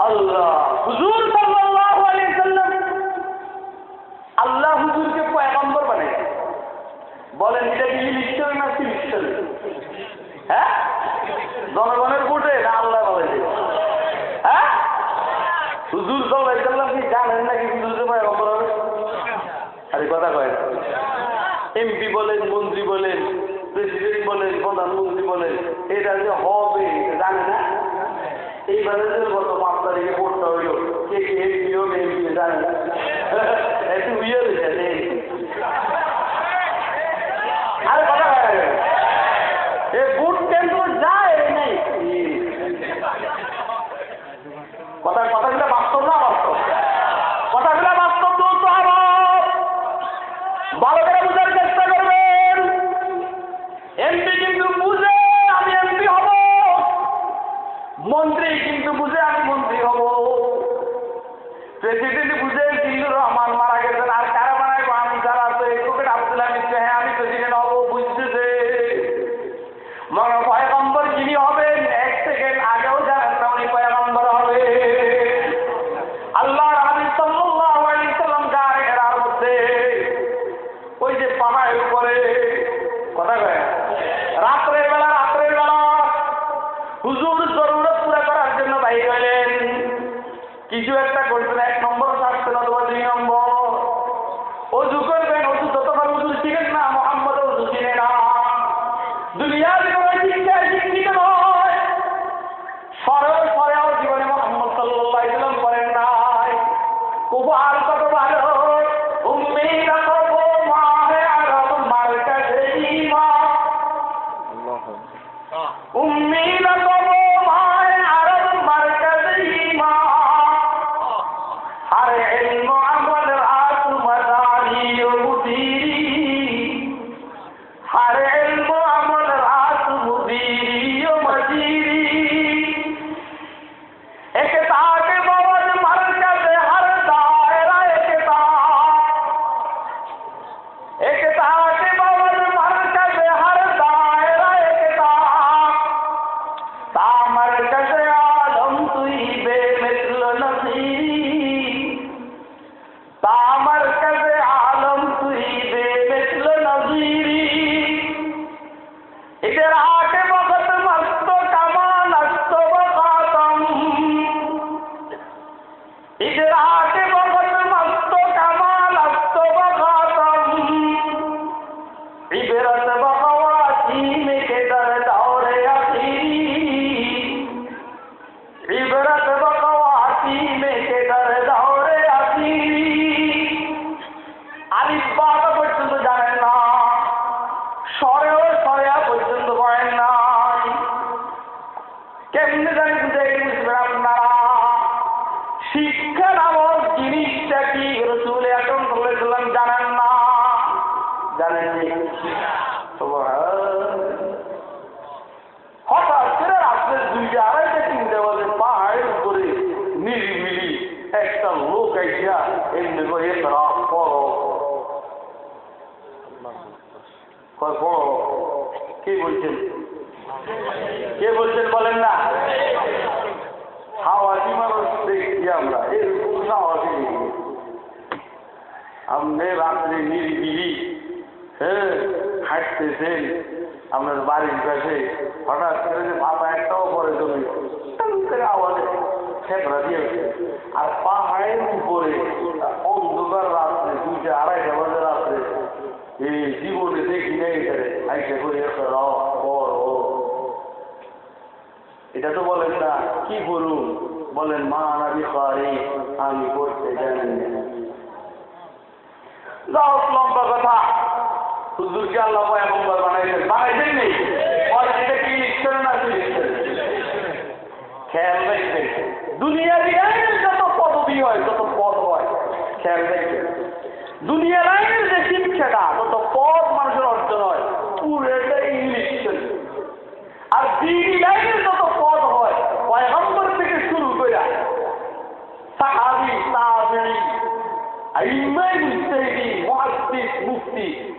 আল্লাহ। হুজুর সাল্লাল্লাহু আলাইহি আল্লাহ হুজুরকে পয়গম্বর বানাইছে। বলেন, এটা কি লিখছেন না কি লিখছেন হ্যাঁ? জনগণের ভোটে না আল্লাহ বলেছে হ্যাঁ? হুজুর সাল্লাল্লাহু আলাইহি সাল্লাম কি জানেন নাকি হুজুরকে পয়গম্বর হবে? আরে কথা কয়। এমপি বলেন, মন্ত্রী বলেন, প্রেসিডেন্ট বলেন, প্রধানমন্ত্রী বলেন, এটা যে হবে এইবারে যে গত পাঁচ তারিখে পড়তে হইল। কে কে এমপি হোক এমপি জানি না। একটু ইয়ে হঠাৎ করে রাত্রের দুইটা আড়াইটা, তিনটে বাজে, পাহাড়ের উপরে নিরিবিলি একটা লোক আইসা এমনি করে পড়ো। কে বলছেন? কে বলছেন বলেন না? হাওয়াজি মানুষ দেখছি আমরা? এরকম হাওয়াজি দেখি আপনি রাত্রে নিরিবিলি হ্যাঁ হাঁটতেছেন, আপনার বাড়ির কাছে হঠাৎ করে যে মাথা একটাও পরে জমি আওয়াজে খেপড়া দিয়েছে আর পাহাড়ের উপরে অন্ধ অন্ধকার রাত্রে, দুইটা আড়াইটা বাজে রাত্রে, এই জীবনে দেখি নেই আইসা করে একটা এটা তো বলেন না, কি বলুন? বলেন, মা নাবি পারি আমি করতে জানি না। লম্বা কথা। হুজুরকে আল্লাহ পয়গম্বর বানাইছেন। বানাইছেন নেই কি লিখছেন না কি লিখছেন? খেয়াল রাখবেন। দুনিয়ার আইনের যত পদবি হয় পদ হয়, খেয়াল রাখবেন। দুনিয়ার আইনের যে শিক্ষাটা পদ মানুষের অর্জন হয় আর লাইনের যত পদ হয়, পয়গম্বর থেকে শুরু করে মুহাদ্দিস মুফতি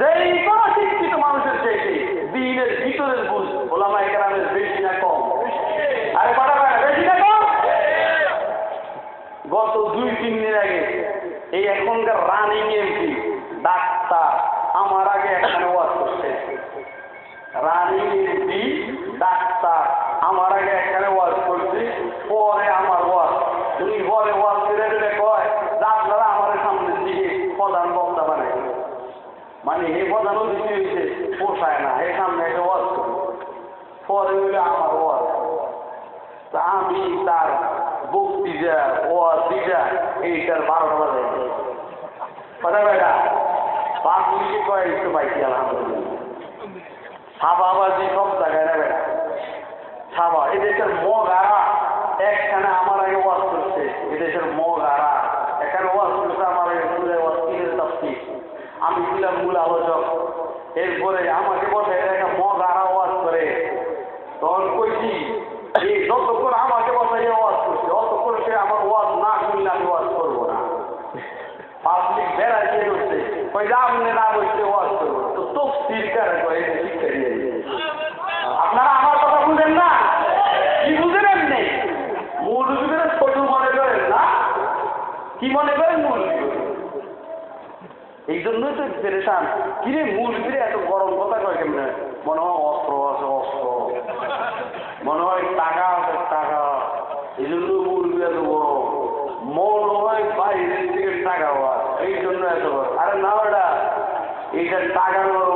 যেই কোন শিক্ষিত মানুষের চাইতে দিনের ভিতরের বুঝ ওলামা একরামের বেশি না কম। আরে বাড়া বেশি না কম? গত দুই, তিন দিন আগে এই এখনকার রানিং এমপি ডাক্তার, আমার আগে এখানে ওয়াজ করছে। রানিং এমপি ডাক্তার, আমার আগে এখানে ওয়াজ করছে পরে আমার ওয়াজ উনি পরে ওয়াজ করে দিলে কয় যে আপনারা আমার সামনের দিকে প্রধান বক্তা বানাই মানে এই প্রধান অতিথি হয়েছে পোষায় না এই সামনে একটা ওয়াজ পরে হইলে আমার ওয়াজ তা আমি তার বক্তৃতা ওয়াজিটা এইটার কথা বেটা পাঁচ মিনিটে একটু পাইছি আলহামদুলিল্লাহ সব জায়গায় না বেটা এদেশের মগারা একখানে আমার আগে ওয়াজ করছে এদেশের মগারা এখানে ওয়াজ করছে আমার আগে সুরে ওয়াজ কিনের তাপ্তি আমি মূল আলোচক, এরপরে আমাকে বসে একটা মগারা ওয়াজ করে। তখন কইছি যতক্ষণ আমাকে বসাই ওয়াজ করছে, অতক্ষণ সে আমার ওয়াজ না শুনলে আমি ওয়াজ করব না। পাবলিক বেড়াই দিয়ে হচ্ছে যে আপনি না বসতে ওয়াজ করব তো তফসির শিক্ষা দিয়ে আপনারা আমার কথা বুঝেন না কি বুঝেন এমনি মূল যুগের ছোট মনে করেন না কি মনে করেন মূল এই জন্যই তো পেরেশান। কিরে মূল ফিরে এত গরম কথা কয় কেমনে? মনে হয় অস্ত্র আছে অস্ত্র। মনে হয় টাকা আছে টাকা। এই জন্য মুরগি এত গরম। মন হয় বাইরের দিকে টাকা হওয়া এই জন্য এত আরে না ওটা এইটা টাকা গরম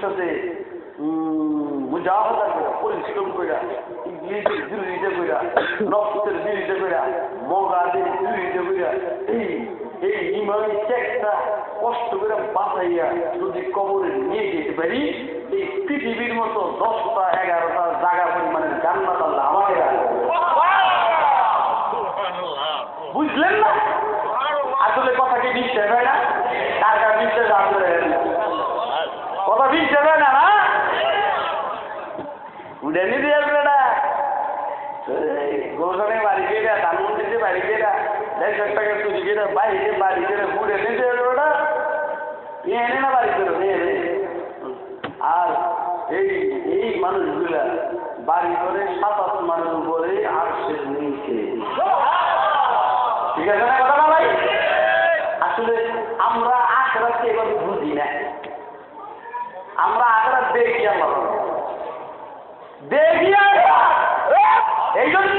সাথে পৃথিবীর মতো দশটা এগারোটা জায়গা পরিমাণের জান্নাত আল্লাহ আমাদের বুঝলেন না? আসলে কথাকে বিশ্বাস হয় না? টাকা বিশ্বাস আসলে ఉపవించవేనా ఇప్పుడెన్ని తీయాలన్నాడా కూర్చొని పడికేరా తమ్ముడు నుంచి పడికేరా లేదు చెప్పగా తుదికేరా బయట పడికేరా ఇప్పుడు ఎన్ని చేయడా నేనైనా పడికారు నేనే এই এই মানুষগুলা বাড়ি করে সাত আট মানুষ উপরে আটশের নিচে ঠিক আছে না কথা ভাই আসলে আমরা আগ্রা দেখি আমরা দেখি এই জন্য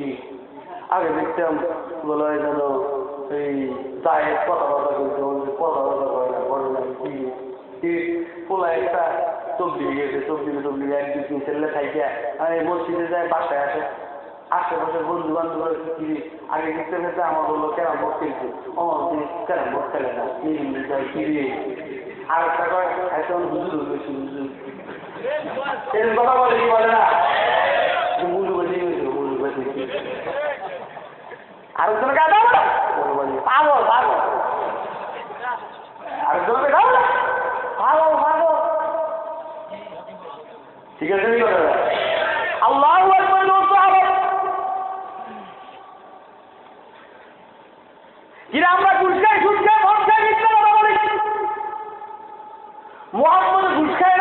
কি? আগে দেখতাম বলে যেন এই দায়ের কথাবার্তা করতে বলছে কথাবার্তা করে না করে না, কি? পোলা একটা সবজি গেছে সবজি সবজি এক দুই তিন ছেলে খাইছে আর এই মসজিদে যায় বাসায় আসে। আশেপাশে বন্ধু কি আগে দেখতে আমার বলল ক্যারাম বোর্ড খেলছে? ও তুমি ক্যারাম বোর্ড খেলে না আর একটা এখন হুজুর হয়েছে, হুজুর। কথা বলে কি বলে না? আরেকজন গা দাও না পাগল পাগল। আরেকজনকে দাও না পাগল পাগল। ঠিক আছে আল্লাহ কিনা আমরা গুটখাই সুটখাই ভরসায় মিথ্যা মোহাম্মদ গুটখাই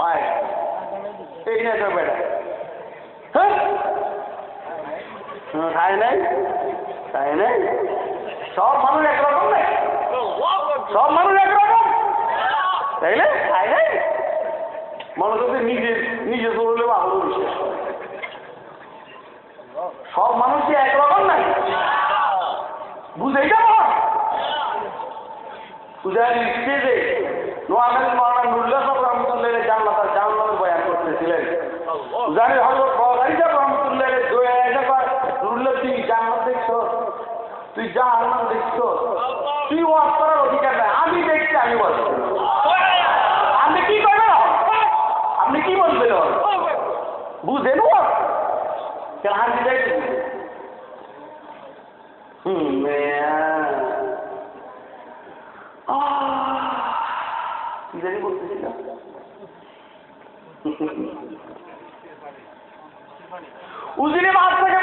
পায়। এই না তো বেটা। হ্যাঁ? খায় নাই? খায় নাই? সব মানুষ একরকম নাই সব মানুষ একরকম? তাইলে খায় নাই? মানুষ হচ্ছে নিজে নিজে চললে ভালো বিশ্বাস সব মানুষ কি একরকম নাই? বুঝেই যাব বুঝার লিখতে যে নোয়াখালী মহানা নুরুল্লাহ সাহেব রহমতুল্লাহ জানলা তার জাহান্নামের বয়ান করতেছিলেন। জানি হজরত বহারি সাহেব রহমতুল্লাহ দয়া এসেবার নুরুল্লাহ তুই জান্নাত দেখছ? তুই জাহান্নাম দেখছ? তুই ওয়াজ করার অধিকার নাই। আমি দেখছি আমি ওয়াজ আপনি কি করবেন আপনি কি বলবেন? বুঝেন ওয়াজ। কেন হাসি দেখছেন হুম Oh কি জানি বলতেছিলাম উজলি মাছ থেকে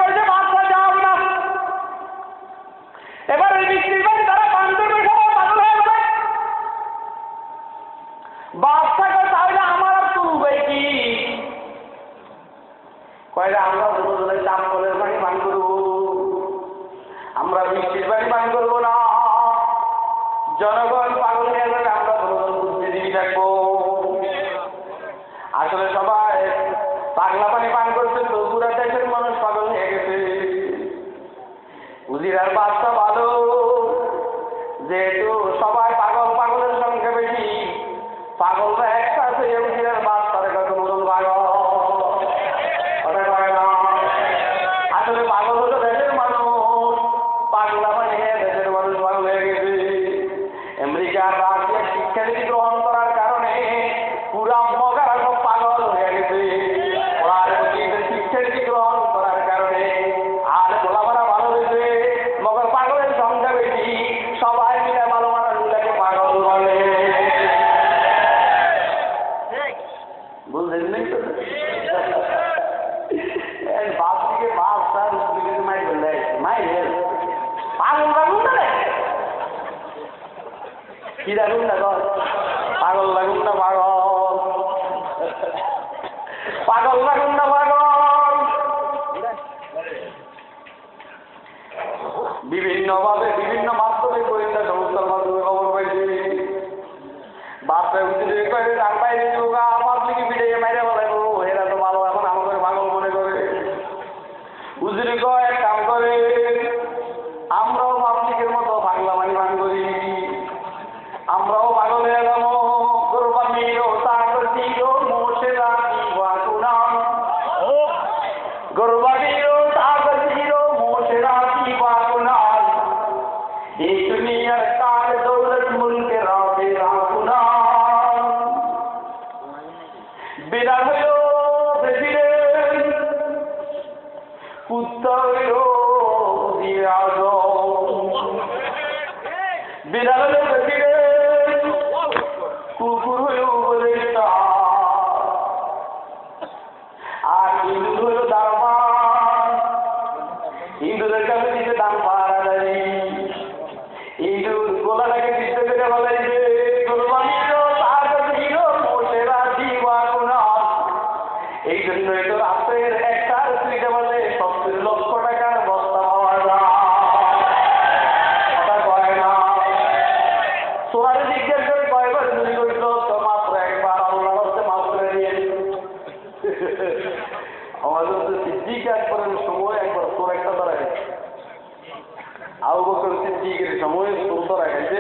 আবু বকর সিদ্দিকের সময় সুন্দর এসেছে।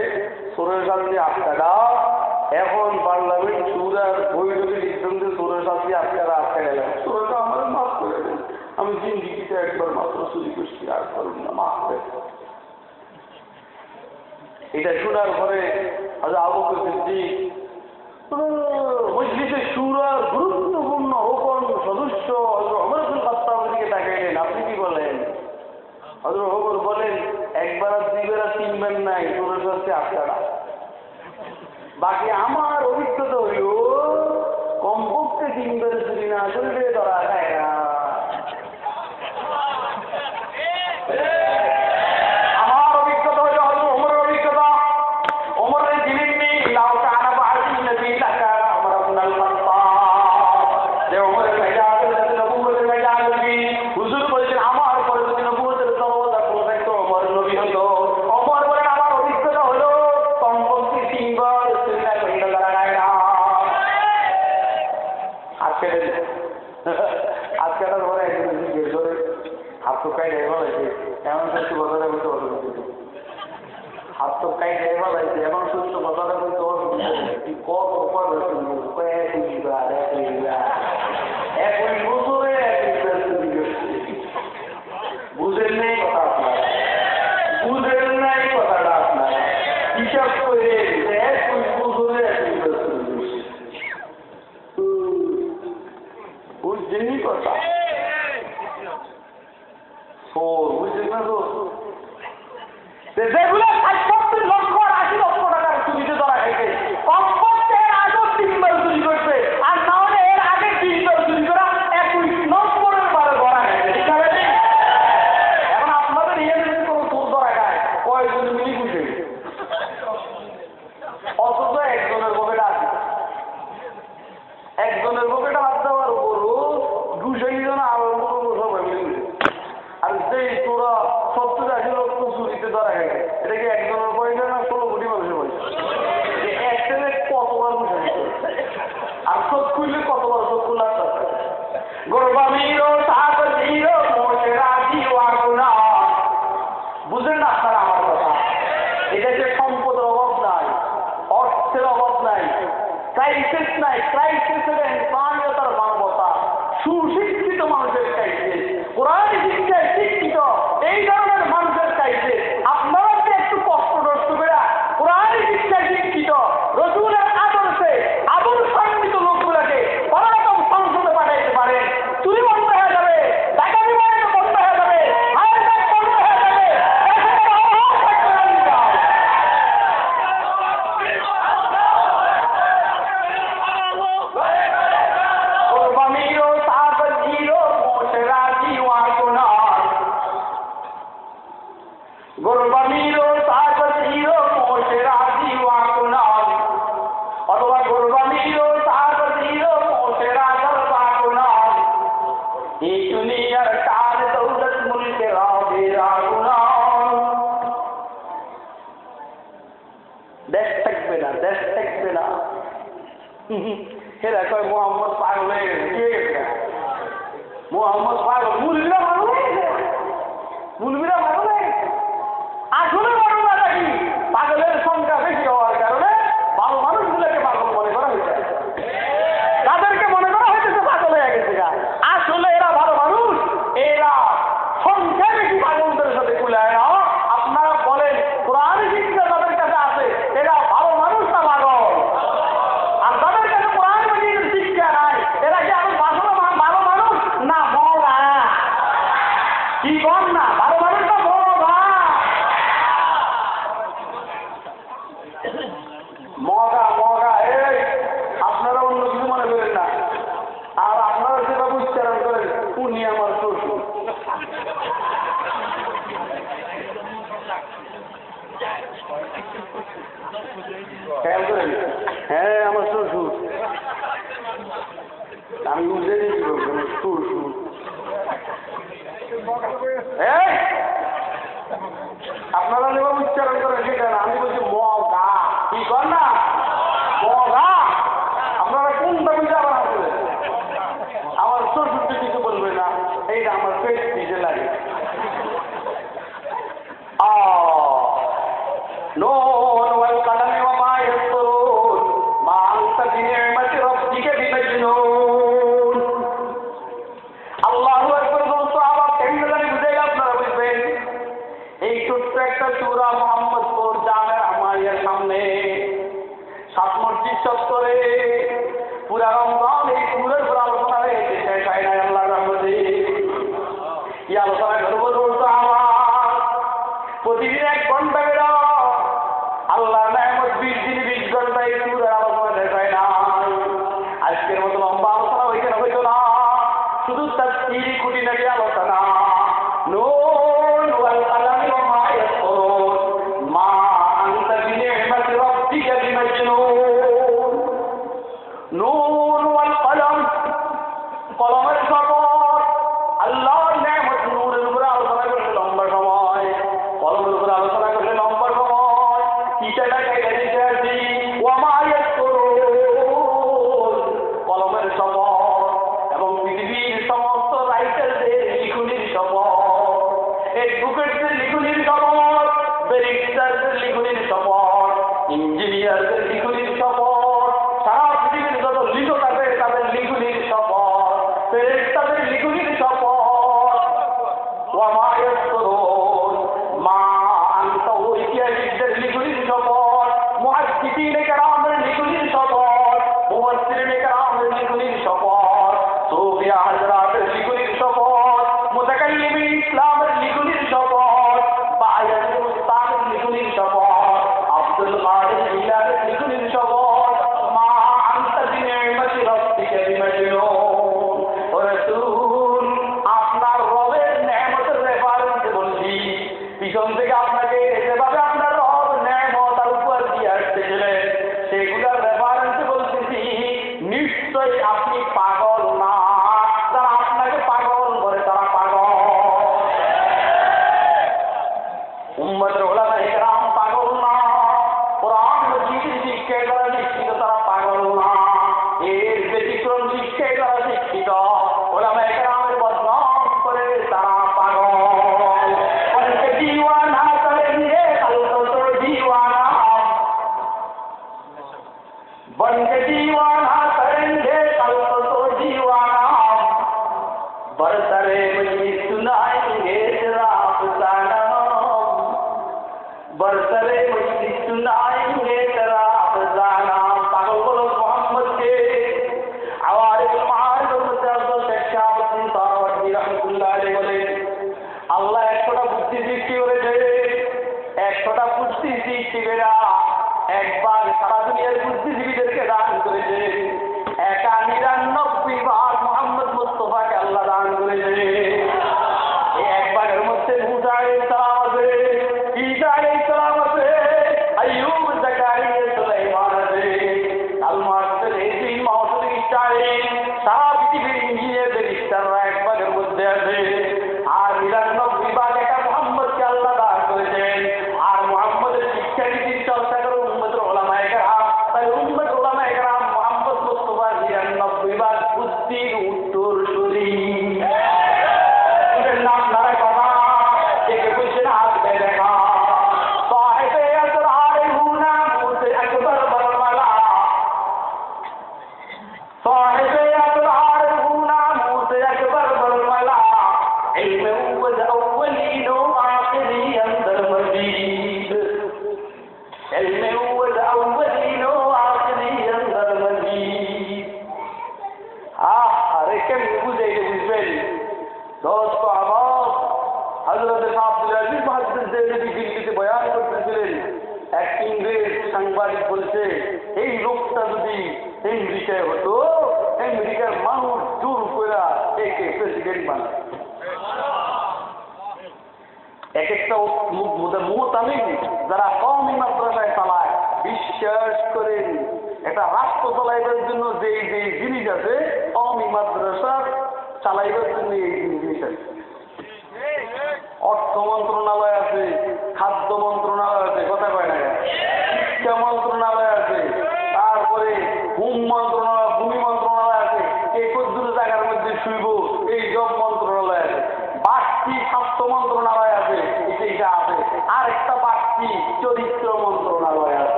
সুরের শান্তি আটকা এখন পার্লামেন্ট সুরার বৈঠকে লিখছেন সুরের শান্তি আটকারা আটকা গেলেন সুরটা আমার মাফ করে দেন। আমি জিন্দিগিতে একবার মাত্র চুরি করছি, আর করুন না, মাফ করে এটা শোনার পরে আবু বকর সিদ্দিক মজলিসের সুরার গুরুত্বপূর্ণ রোপণ সদস্য হজরত অমর খাতাবের দিকে তাকাইলেন। আপনি কি বলেন? হজরত অমর বলেন একবার দুই বেড়া আর নাই প্রবেশ আপনারা বাকি আমার অভিজ্ঞতা হইল, কমপক্ষে তিনবার যদি না চলবে তারা না।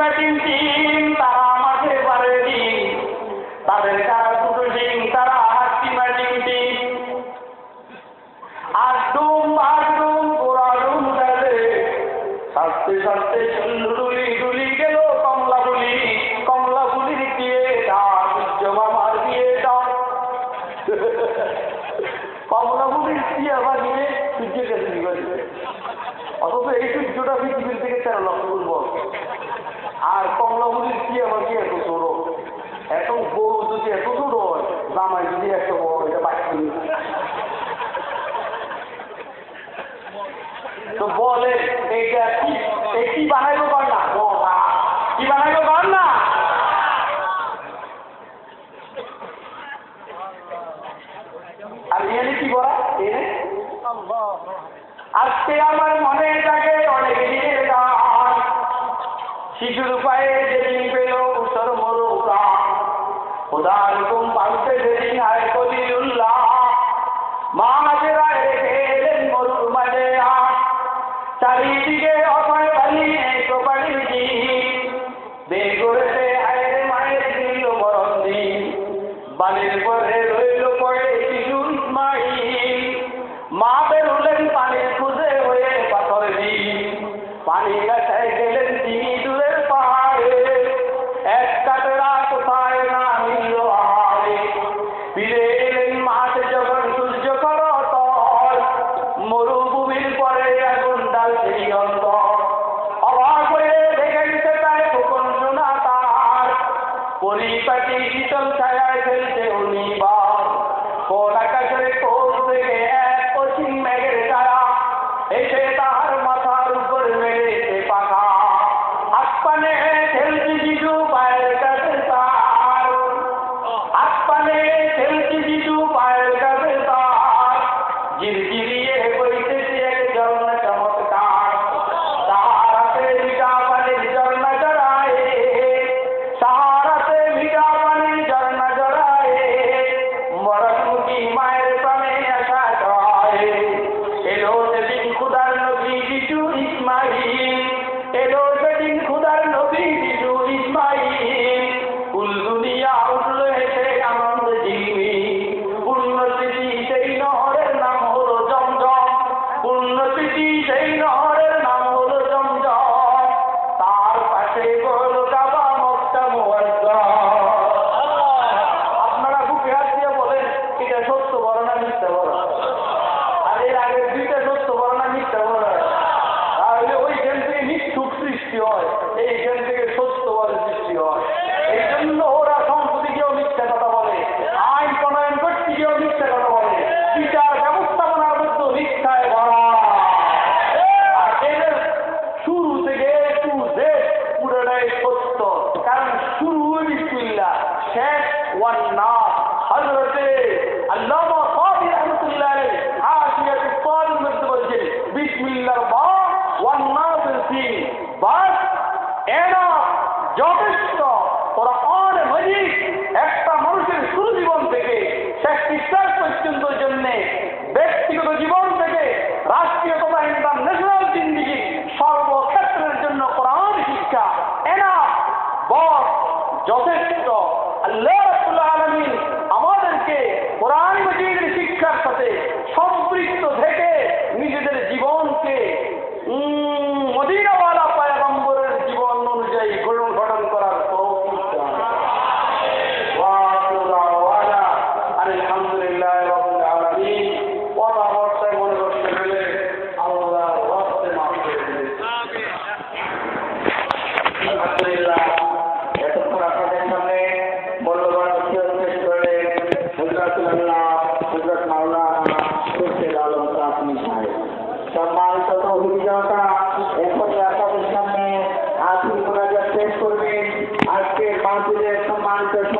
batintim